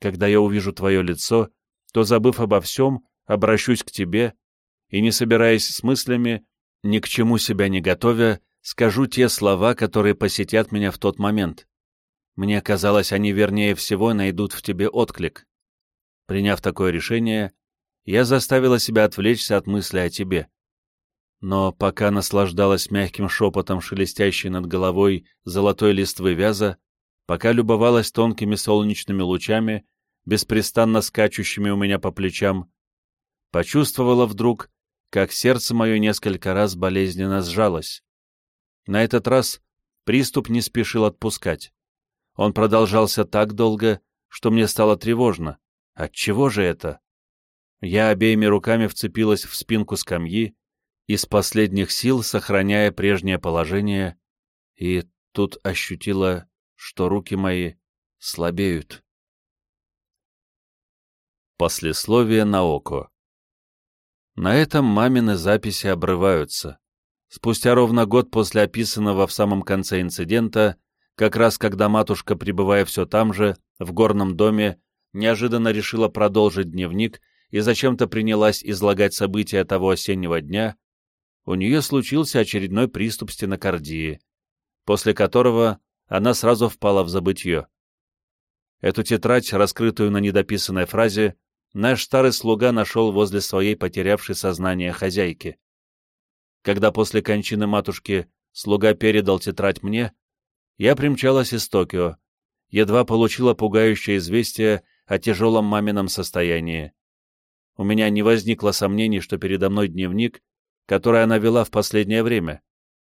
Когда я увижу твое лицо, то, забыв обо всем, обращусь к тебе и, не собираясь с мыслями, ни к чему себя не готовя, скажу те слова, которые посетят меня в тот момент. Мне казалось, они вернее всего найдут в тебе отклик. Приняв такое решение, я заставила себя отвлечься от мысли о тебе. Но пока наслаждалась мягким шепотом шелестящей над головой золотой листвы вяза, пока любовалась тонкими солнечными лучами, беспрестанно скачущими у меня по плечам, почувствовала вдруг, как сердце мое несколько раз болезненно сжалось. На этот раз приступ не спешил отпускать. Он продолжался так долго, что мне стало тревожно. Отчего же это? Я обеими руками вцепилась в спинку скамьи, из последних сил сохраняя прежнее положение, и тут ощутила, что руки мои слабеют. Послесловие на око На этом мамины записи обрываются. Спустя ровно год после описанного в самом конце инцидента, как раз когда матушка, пребывая все там же, в горном доме, неожиданно решила продолжить дневник и зачем-то принялась излагать события того осеннего дня, у нее случился очередной приступ стенокардии, после которого она сразу впала в забытье. Эту тетрадь, раскрытую на недописанной фразе, наш старый слуга нашел возле своей потерявшей сознание хозяйки. Когда после кончины матушки слуга передал тетрадь мне, я примчалась из Токио, едва получила пугающее известие о тяжелом мамином состоянии. У меня не возникло сомнений, что передо мной дневник, который она вела в последнее время.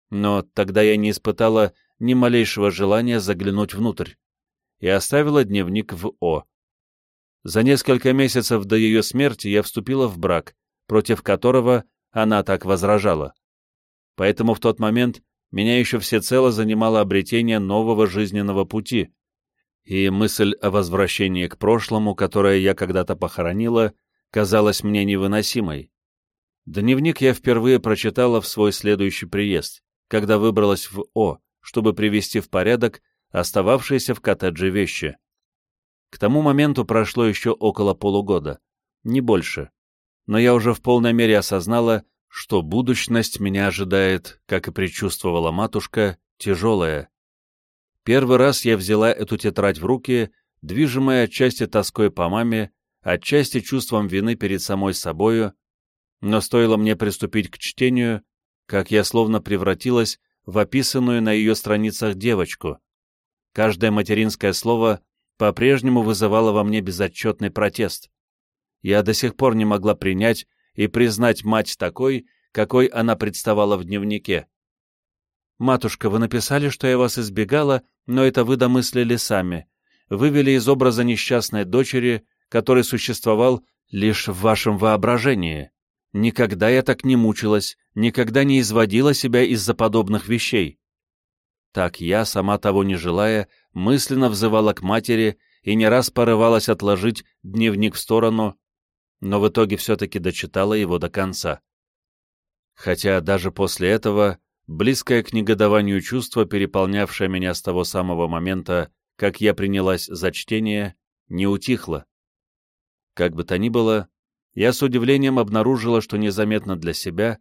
Но тогда я не испытала ни малейшего желания заглянуть внутрь и оставила дневник в О. За несколько месяцев до ее смерти я вступила в брак, против которого она так возражала. Поэтому в тот момент меня еще всецело занимало обретение нового жизненного пути, и мысль о возвращении к прошлому, которое я когда-то похоронила, казалась мне невыносимой. Дневник я впервые прочитала в свой следующий приезд, когда выбралась в О, чтобы привести в порядок остававшиеся в коттедже вещи. К тому моменту прошло еще около полугода, не больше, но я уже в полной мере осознала, что будущность меня ожидает, как и предчувствовала матушка, тяжелая. Первый раз я взяла эту тетрадь в руки, движимая отчасти тоской по маме, отчасти чувством вины перед самой собою, но стоило мне приступить к чтению, как я словно превратилась в описанную на ее страницах девочку. Каждое материнское слово по-прежнему вызывало во мне безотчетный протест. Я до сих пор не могла принять и признать мать такой, какой она представала в дневнике. «Матушка, вы написали, что я вас избегала, но это вы домыслили сами. Вывели из образа несчастной дочери, который существовал лишь в вашем воображении. Никогда я так не мучилась, никогда не изводила себя из-за подобных вещей. Так я, сама того не желая, мысленно взывала к матери и не раз порывалась отложить дневник в сторону, но в итоге все-таки дочитала его до конца. Хотя даже после этого близкое к негодованию чувство, переполнявшее меня с того самого момента, как я принялась за чтение, не утихло. Как бы то ни было, я с удивлением обнаружила, что незаметно для себя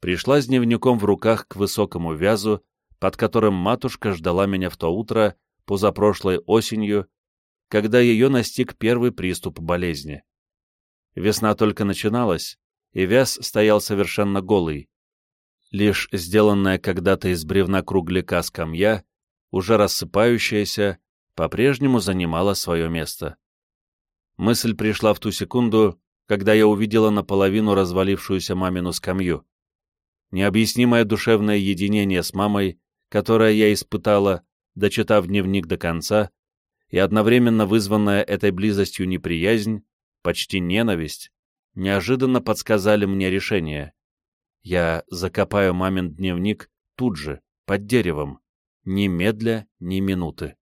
пришла с дневником в руках к высокому вязу, под которым матушка ждала меня в то утро, позапрошлой осенью, когда ее настиг первый приступ болезни. Весна только начиналась, и вяз стоял совершенно голый. Лишь сделанная когда-то из бревна кругляка скамья, уже рассыпающаяся, по-прежнему занимала свое место. Мысль пришла в ту секунду, когда я увидела наполовину развалившуюся мамину скамью. Необъяснимое душевное единение с мамой, которое я испытала, дочитав дневник до конца, и одновременно вызванная этой близостью неприязнь, почти ненависть, неожиданно подсказали мне решение. Я закопаю мамин дневник тут же, под деревом, ни медля, ни минуты.